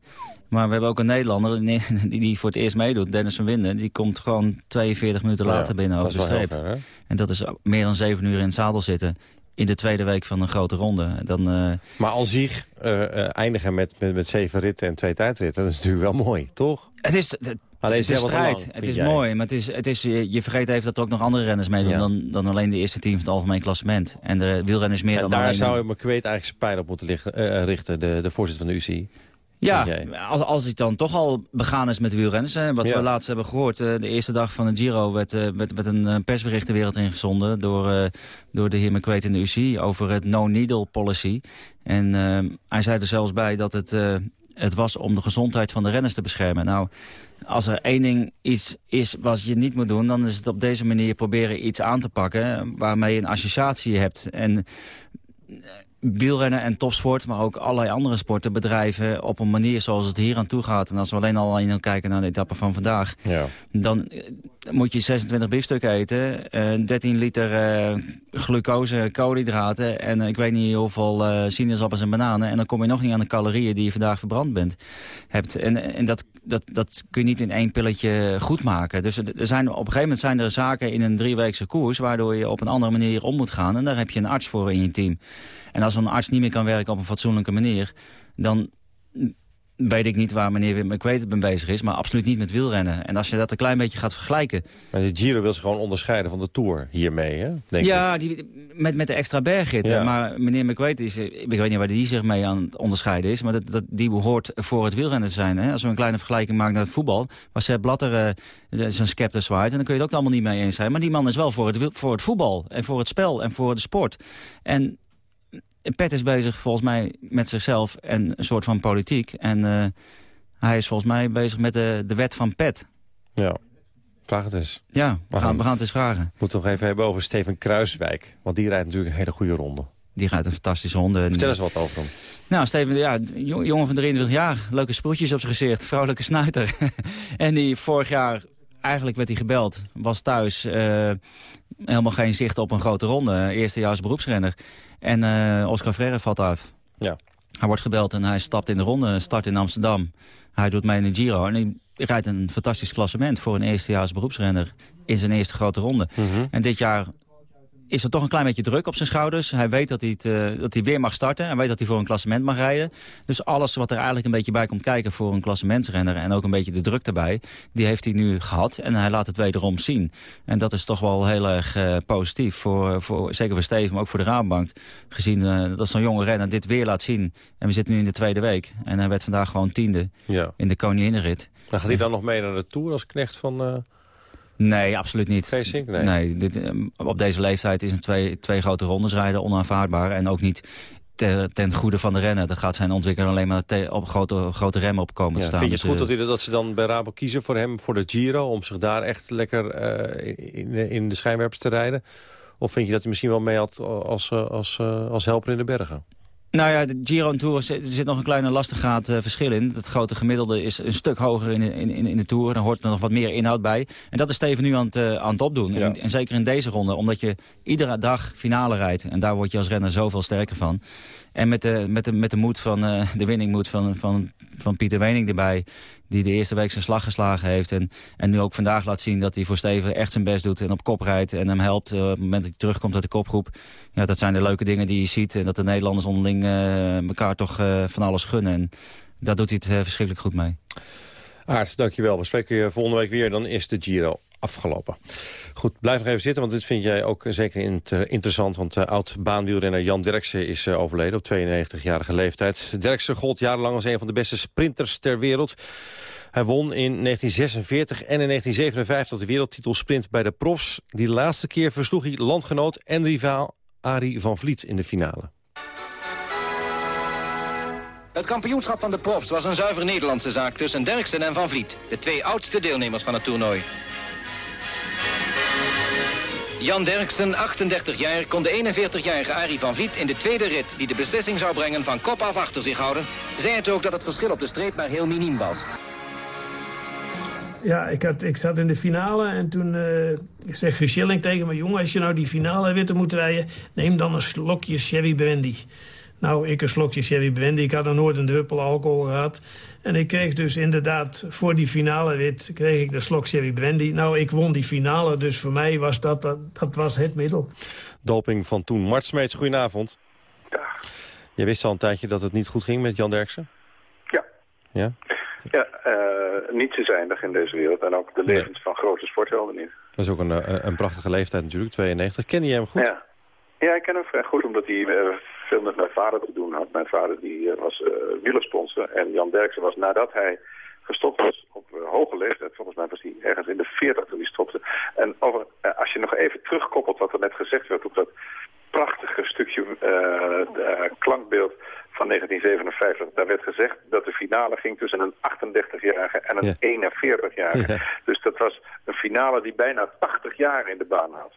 Maar we hebben ook een Nederlander die, die voor het eerst meedoet, Dennis van Winden. Die komt gewoon 42 minuten later ja, binnen over de streep. Ver, en dat is meer dan 7 uur in het zadel zitten in de tweede week van een grote ronde. Dan, uh... Maar al zich uh, uh, eindigen met, met, met zeven ritten en twee tijdritten... dat is natuurlijk wel mooi, toch? Het is, Alleen het is strijd. Lang, het is jij? mooi, maar het is, het is, je vergeet even dat er ook nog andere renners meedoen... Ja. Dan, dan alleen de eerste team van het algemeen klassement. En de wielrenners meer en dan daar alleen... zou je McQuaid eigenlijk zijn pijl op moeten liggen, richten, de, de voorzitter van de UCI. Ja, als, als hij dan toch al begaan is met wielrenners. Hè, wat Ja. we laatst hebben gehoord. eh, de eerste dag van de Giro werd, eh, werd, werd een eh, persbericht de wereld ingezonden... door, door de heer McQuaid in de UCI over het no-needle policy. En hij zei er zelfs bij dat het, het was om de gezondheid van de renners te beschermen. Nou, als er één ding iets is wat je niet moet doen... dan is het op deze manier proberen iets aan te pakken... waarmee je een associatie hebt. En wielrennen en topsport, maar ook allerlei andere sporten bedrijven op een manier zoals het hier aan toe gaat. En als we alleen al alleen kijken naar de etappe van vandaag, Ja. dan eh, moet je 26 biefstukken eten, eh, 13 liter eh, glucose, koolhydraten en eh, ik weet niet hoeveel eh sinaasappels en bananen. En dan kom je nog niet aan de calorieën die je vandaag verbrand bent, hebt. En, en dat, dat, dat kun je niet in één pilletje goed maken. Dus er zijn, op een gegeven moment zijn er zaken in een drieweekse koers waardoor je op een andere manier om moet gaan. En daar heb je een arts voor in je team. En als een arts niet meer kan werken op een fatsoenlijke manier... dan weet ik niet waar meneer Wim McQuaid mee bezig is... maar absoluut niet met wielrennen. En als je dat een klein beetje gaat vergelijken... Maar de Giro wil zich gewoon onderscheiden van de Tour hiermee, hè? Denk ja, die, met, met de extra bergritten. Ja. Maar meneer McQuaid is... Ik weet niet waar die zich mee aan het onderscheiden is... maar dat, dat, die behoort voor het wielrennen te zijn. Hè? Als we een kleine vergelijking maken naar het voetbal... waar Sepp Blatter eh, zijn scepter zwaait... en dan kun je het ook allemaal niet mee eens zijn. Maar die man is wel voor het, voor het voetbal en voor het spel en voor de sport. En Pet is bezig volgens mij met zichzelf en een soort van politiek. En eh, hij is volgens mij bezig met de, de wet van Pet. Ja, vraag het eens. Ja, we gaan, we gaan het eens vragen. We moeten nog even hebben over Steven Kruiswijk. Want die rijdt natuurlijk een hele goede ronde. Die rijdt een fantastische ronde. Vertel eens wat over hem. Nou, Steven, ja, jong- jongen van 23 jaar. Leuke sproetjes op zijn gezicht. Vrolijke snuiter. en die vorig jaar, eigenlijk werd hij gebeld. Was thuis. eh, helemaal geen zicht op een grote ronde. Eerstejaars beroepsrenner. En eh, Oscar Freire valt af. Ja. Hij wordt gebeld en hij stapt in de ronde. Start in Amsterdam. Hij doet mee in de Giro. En hij rijdt een fantastisch klassement voor een eerstejaars beroepsrenner. In zijn eerste grote ronde. En dit jaar is er toch een klein beetje druk op zijn schouders. Hij weet dat hij, het, eh, dat hij weer mag starten. Hij weet dat hij voor een klassement mag rijden. Dus alles wat er eigenlijk een beetje bij komt kijken voor een klassementsrenner... en ook een beetje de druk erbij, die heeft hij nu gehad. En hij laat het wederom zien. En dat is toch wel heel erg eh, positief. Voor, voor, zeker voor Steven, maar ook voor de Raadbank. Gezien eh, dat zo'n jonge renner dit weer laat zien. En we zitten nu in de tweede week. En hij werd vandaag gewoon tiende Ja. in de koninginnenrit. Dan gaat hij dan nog mee naar de Tour als knecht van... Nee, absoluut niet. Geesink? Nee. dit, eh, op deze leeftijd is een twee, twee grote rondes rijden onaanvaardbaar. En ook niet te- ten goede van de renner. Dan gaat zijn ontwikkelaar alleen maar op grote, grote remmen op komen Ja, te staan. vind je het Dus, goed eh, dat, hij, dat ze dan bij Rabo kiezen voor hem voor de Giro... om zich daar echt lekker eh, in, in de schijnwerpers te rijden? Of vind je dat hij misschien wel mee had als, eh, als, eh, als helper in de bergen? Nou ja, de Giro en Tour zit- er zit nog een kleine lastiggraad eh, verschil in. Het grote gemiddelde is een stuk hoger in de, in, in, in de Tour. Daar hoort er nog wat meer inhoud bij. En dat is Steven nu aan het, eh, aan het opdoen. En, en zeker in deze ronde, omdat je iedere dag finale rijdt. En daar word je als renner zoveel sterker van. En met de, met de, met de moed van, eh, de winningmoed van, van, van Pieter Wening erbij... die de eerste week zijn slag geslagen heeft. En, en nu ook vandaag laat zien dat hij voor Steven echt zijn best doet... en op kop rijdt en hem helpt eh, op het moment dat hij terugkomt uit de kopgroep. Ja, dat zijn de leuke dingen die je ziet. En dat de Nederlanders onderling eh, elkaar toch van alles gunnen. En daar doet hij het verschrikkelijk goed mee. Aart, dankjewel. We spreken je volgende week weer. Dan is de Giro afgelopen. Goed, blijf nog even zitten, want dit vind jij ook zeker inter- interessant. Want uh, oud-baanwielrenner Jan Derksen is uh, overleden op 92-jarige leeftijd. Derksen gold jarenlang als een van de beste sprinters ter wereld. Hij won in 1946 en in 1957 de wereldtitel sprint bij de profs. Die laatste keer versloeg hij landgenoot en rivaal Arie van Vliet in de finale. Het kampioenschap van de profs was een zuiver Nederlandse zaak tussen Derksen en Van Vliet, de twee oudste deelnemers van het toernooi. Jan Derksen, 38 jaar, kon de 41-jarige Arie van Vliet in de tweede rit... die de beslissing zou brengen van kop af achter zich houden... zei het ook dat het verschil op de streep maar heel miniem was. Ja, ik, had, ik zat in de finale en toen uh, zegt Guus Schilling tegen me... jongen, als je nou die finale witte moet rijden... neem dan een slokje Chevy Brandy. Nou, ik een slokje Chevy Brandy. Ik had nog nooit een druppel alcohol gehad. En ik kreeg dus inderdaad voor die finale wit... kreeg ik de slok Chevy Brandy. Nou, ik won die finale, dus voor mij was dat, dat, dat was het middel. Doping van toen. Mart Smeets, goedenavond. Ja. Je wist al een tijdje dat het niet goed ging met Jan Derksen? Ja. Ja? Ja, uh, niet te zijndig in deze wereld. En ook de levens nee. van grote sporthelden niet. Dat is ook een, een, een, prachtige leeftijd natuurlijk, 92. Ken je hem goed? Ja, ja ik ken hem vrij goed, omdat hij uh, veel met mijn vader te doen had. Mijn vader die, uh, was uh, wielersponsor en Jan Derksen was nadat hij gestopt was op uh, hoge leeftijd. Volgens mij was hij ergens in de 40 toen hij stopte. En over, uh, als je nog even terugkoppelt wat er net gezegd werd op dat prachtige stukje uh, klankbeeld van 1957. Daar werd gezegd dat de finale ging tussen een 38-jarige en een ja. 41-jarige. Ja. Dus dat was een finale die bijna 80 jaar in de baan had.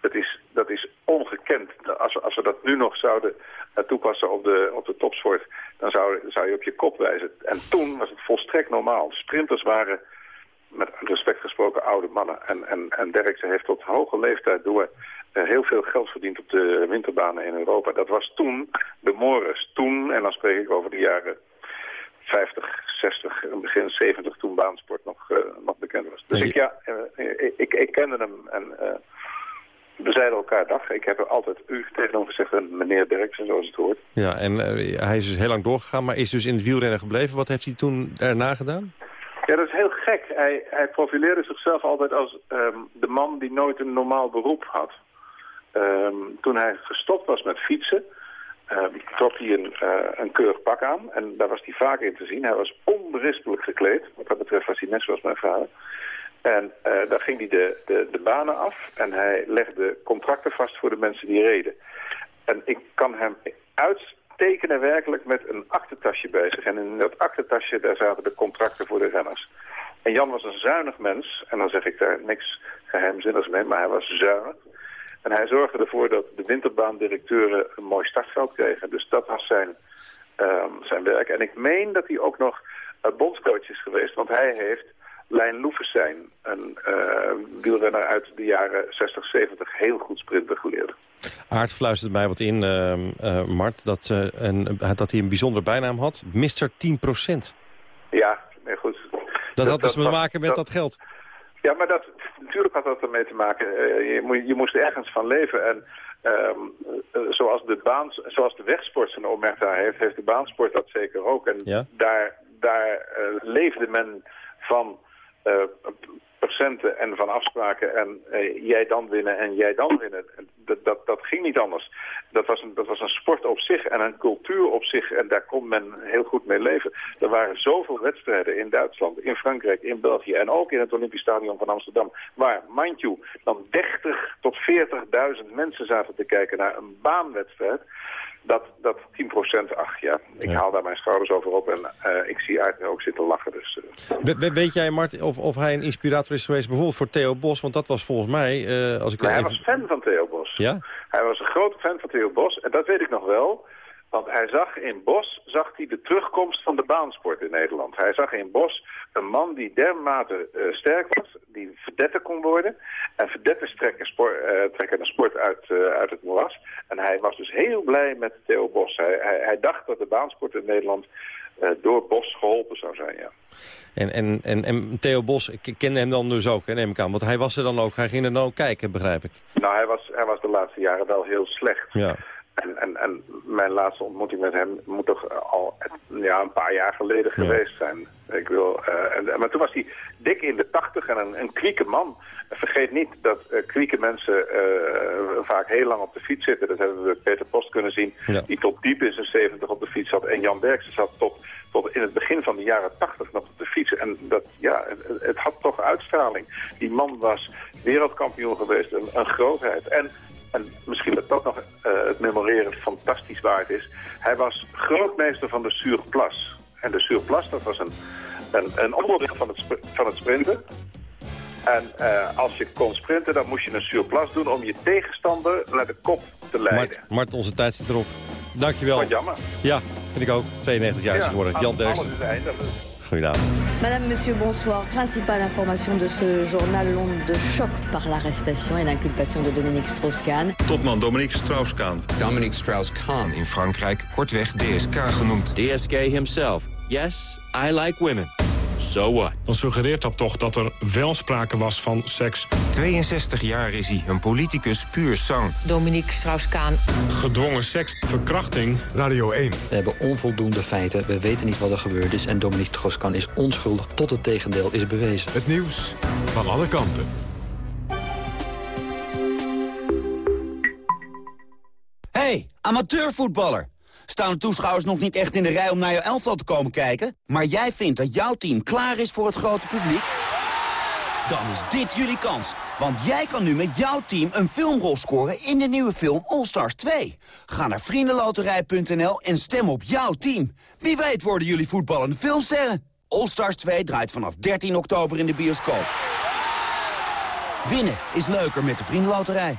Dat is, dat is ongekend. Als we, als we dat nu nog zouden gaat toepassen op de, op de topsport, dan zou, zou je op je kop wijzen. En toen was het volstrekt normaal. Sprinters waren, met respect gesproken, oude mannen. En, en, en Derksen heeft tot hoge leeftijd door uh, heel veel geld verdiend op de winterbanen in Europa. Dat was toen de Morris. Toen, en dan spreek ik over de jaren 50, 60 en begin 70 toen baansport nog, uh, nog bekend was. Dus ik, ja, uh, ik, ik, kende hem en we zeiden elkaar dag. Ik heb er altijd u tegen hem gezegd en meneer Derksen, zoals het hoort. Ja, en hij is dus heel lang doorgegaan, maar is dus in het wielrennen gebleven. Wat heeft hij toen erna gedaan? Ja, dat is heel gek. Hij, hij profileerde zichzelf altijd als um, de man die nooit een normaal beroep had. Um, toen hij gestopt was met fietsen, uh, trok hij een, uh, een keurig pak aan. En daar was hij vaak in te zien. Hij was onberispelijk gekleed. Wat dat betreft was hij net zoals mijn vader. En uh, daar ging hij de, de, banen af. En hij legde contracten vast voor de mensen die reden. En ik kan hem uittekenen werkelijk met een aktentasje bij zich. En in dat aktentasje daar zaten de contracten voor de renners. En Jan was een zuinig mens. En dan zeg ik daar niks geheimzinnigs mee. Maar hij was zuinig. En hij zorgde ervoor dat de winterbaandirecteuren een mooi startveld kregen. Dus dat was zijn, um, zijn werk. En ik meen dat hij ook nog uh, bondscoach is geweest. Want hij heeft Lijn Loevestein, een uh, wielrenner uit de jaren 60, 70, heel goed sprinten geleerd. Aard fluistert mij wat in, uh, uh, Mart, dat, een, dat hij een bijzondere bijnaam had. Mr. 10% Ja, nee, goed. Dat, dat had dus te maken met dat, dat geld. Ja, maar dat, natuurlijk had dat ermee te maken. Je, je, moest ergens van leven. En um, uh, zoals, de baan, zoals de wegsport zijn omerta heeft, heeft de baansport dat zeker ook. En ja? daar, daar uh, leefde men van procenten en van afspraken en jij dan winnen en jij dan winnen. Dat, dat, dat ging niet anders. Dat was, een, dat was een sport op zich en een cultuur op zich en daar kon men heel goed mee leven. Er waren zoveel wedstrijden in Duitsland, in Frankrijk, in België en ook in het Olympisch Stadion van Amsterdam. Waar, mind you, dan 30 tot 40.000 mensen zaten te kijken naar een baanwedstrijd. Dat, dat 10% ach ja, ik ja. haal daar mijn schouders over op en uh, ik zie uit ook zitten lachen. Dus, uh. We, weet jij, Mart, of, of hij een inspirator is geweest bijvoorbeeld voor Theo Bos? Want dat was volgens mij... Uh, als ik maar even... hij was fan van Theo Bos. Ja? Hij was een grote fan van Theo Bos en dat weet ik nog wel. Want hij zag in Bos zag hij de terugkomst van de baansport in Nederland. Hij zag in Bos een man die dermate uh, sterk was, die verdette kon worden. En verdetters trekken, sport, uh, trekken een sport uit, uh, uit het moeras. En hij was dus heel blij met Theo Bos. Hij, hij, hij dacht dat de baansport in Nederland door Bos geholpen zou zijn, ja. En, en, en, en Theo Bos, ik kende hem dan dus ook, hè, neem ik aan. Want hij was er dan ook, hij ging er dan ook kijken, begrijp ik. Nou, hij was, hij was de laatste jaren wel heel slecht. Ja. En, en, en mijn laatste ontmoeting met hem moet toch al ja, een paar jaar geleden ja. geweest zijn. Ik wil, uh, en, maar toen was hij dik in de tachtig en een, een kwieke man. Vergeet niet dat uh, kwieke mensen uh, vaak heel lang op de fiets zitten. Dat hebben we Peter Post kunnen zien. Ja. Die tot diep in zijn zeventig op de fiets zat. En Jan Derksen zat tot, tot in het begin van de jaren tachtig nog op de fiets. En dat, ja, het, het had toch uitstraling. Die man was wereldkampioen geweest. Een, een grootheid. En en misschien dat dat nog uh, het memoreren fantastisch waard is. Hij was grootmeester van de Surplas. En de Surplas, dat was een, een, een onderdeel van het, van het sprinten. En uh, als je kon sprinten, dan moest je een Surplas doen om je tegenstander naar de kop te leiden. Mart, Mart onze tijd zit erop. Dankjewel. Wat jammer. Ja, vind ik ook. 92 jaar is geworden. Ja, Jan Derksen. Madame, Monsieur, bonsoir. Principale information de ce journal, l'onde de choc par l'arrestation et l'inculpation de Dominique Strauss-Kahn. Topman Dominique Strauss-Kahn. Dominique Strauss-Kahn. In Frankrijk kortweg DSK genoemd. DSK himself. Yes, I like women. So what? Dan suggereert dat toch dat er wel sprake was van seks. 62 jaar is hij, een politicus puur sang. Dominique Strauss-Kaan. Gedwongen seks, verkrachting. Radio 1. We hebben onvoldoende feiten, we weten niet wat er gebeurd is... en Dominique Strauss-Kaan is onschuldig tot het tegendeel is bewezen. Het nieuws van alle kanten. Hey, amateurvoetballer. Staan de toeschouwers nog niet echt in de rij om naar jouw elftal te komen kijken? Maar jij vindt dat jouw team klaar is voor het grote publiek? Dan is dit jullie kans. Want jij kan nu met jouw team een filmrol scoren in de nieuwe film All Stars 2. Ga naar vriendenloterij.nl en stem op jouw team. Wie weet worden jullie voetballende filmsterren. All Stars 2 draait vanaf 13 oktober in de bioscoop. Winnen is leuker met de Vriendenloterij.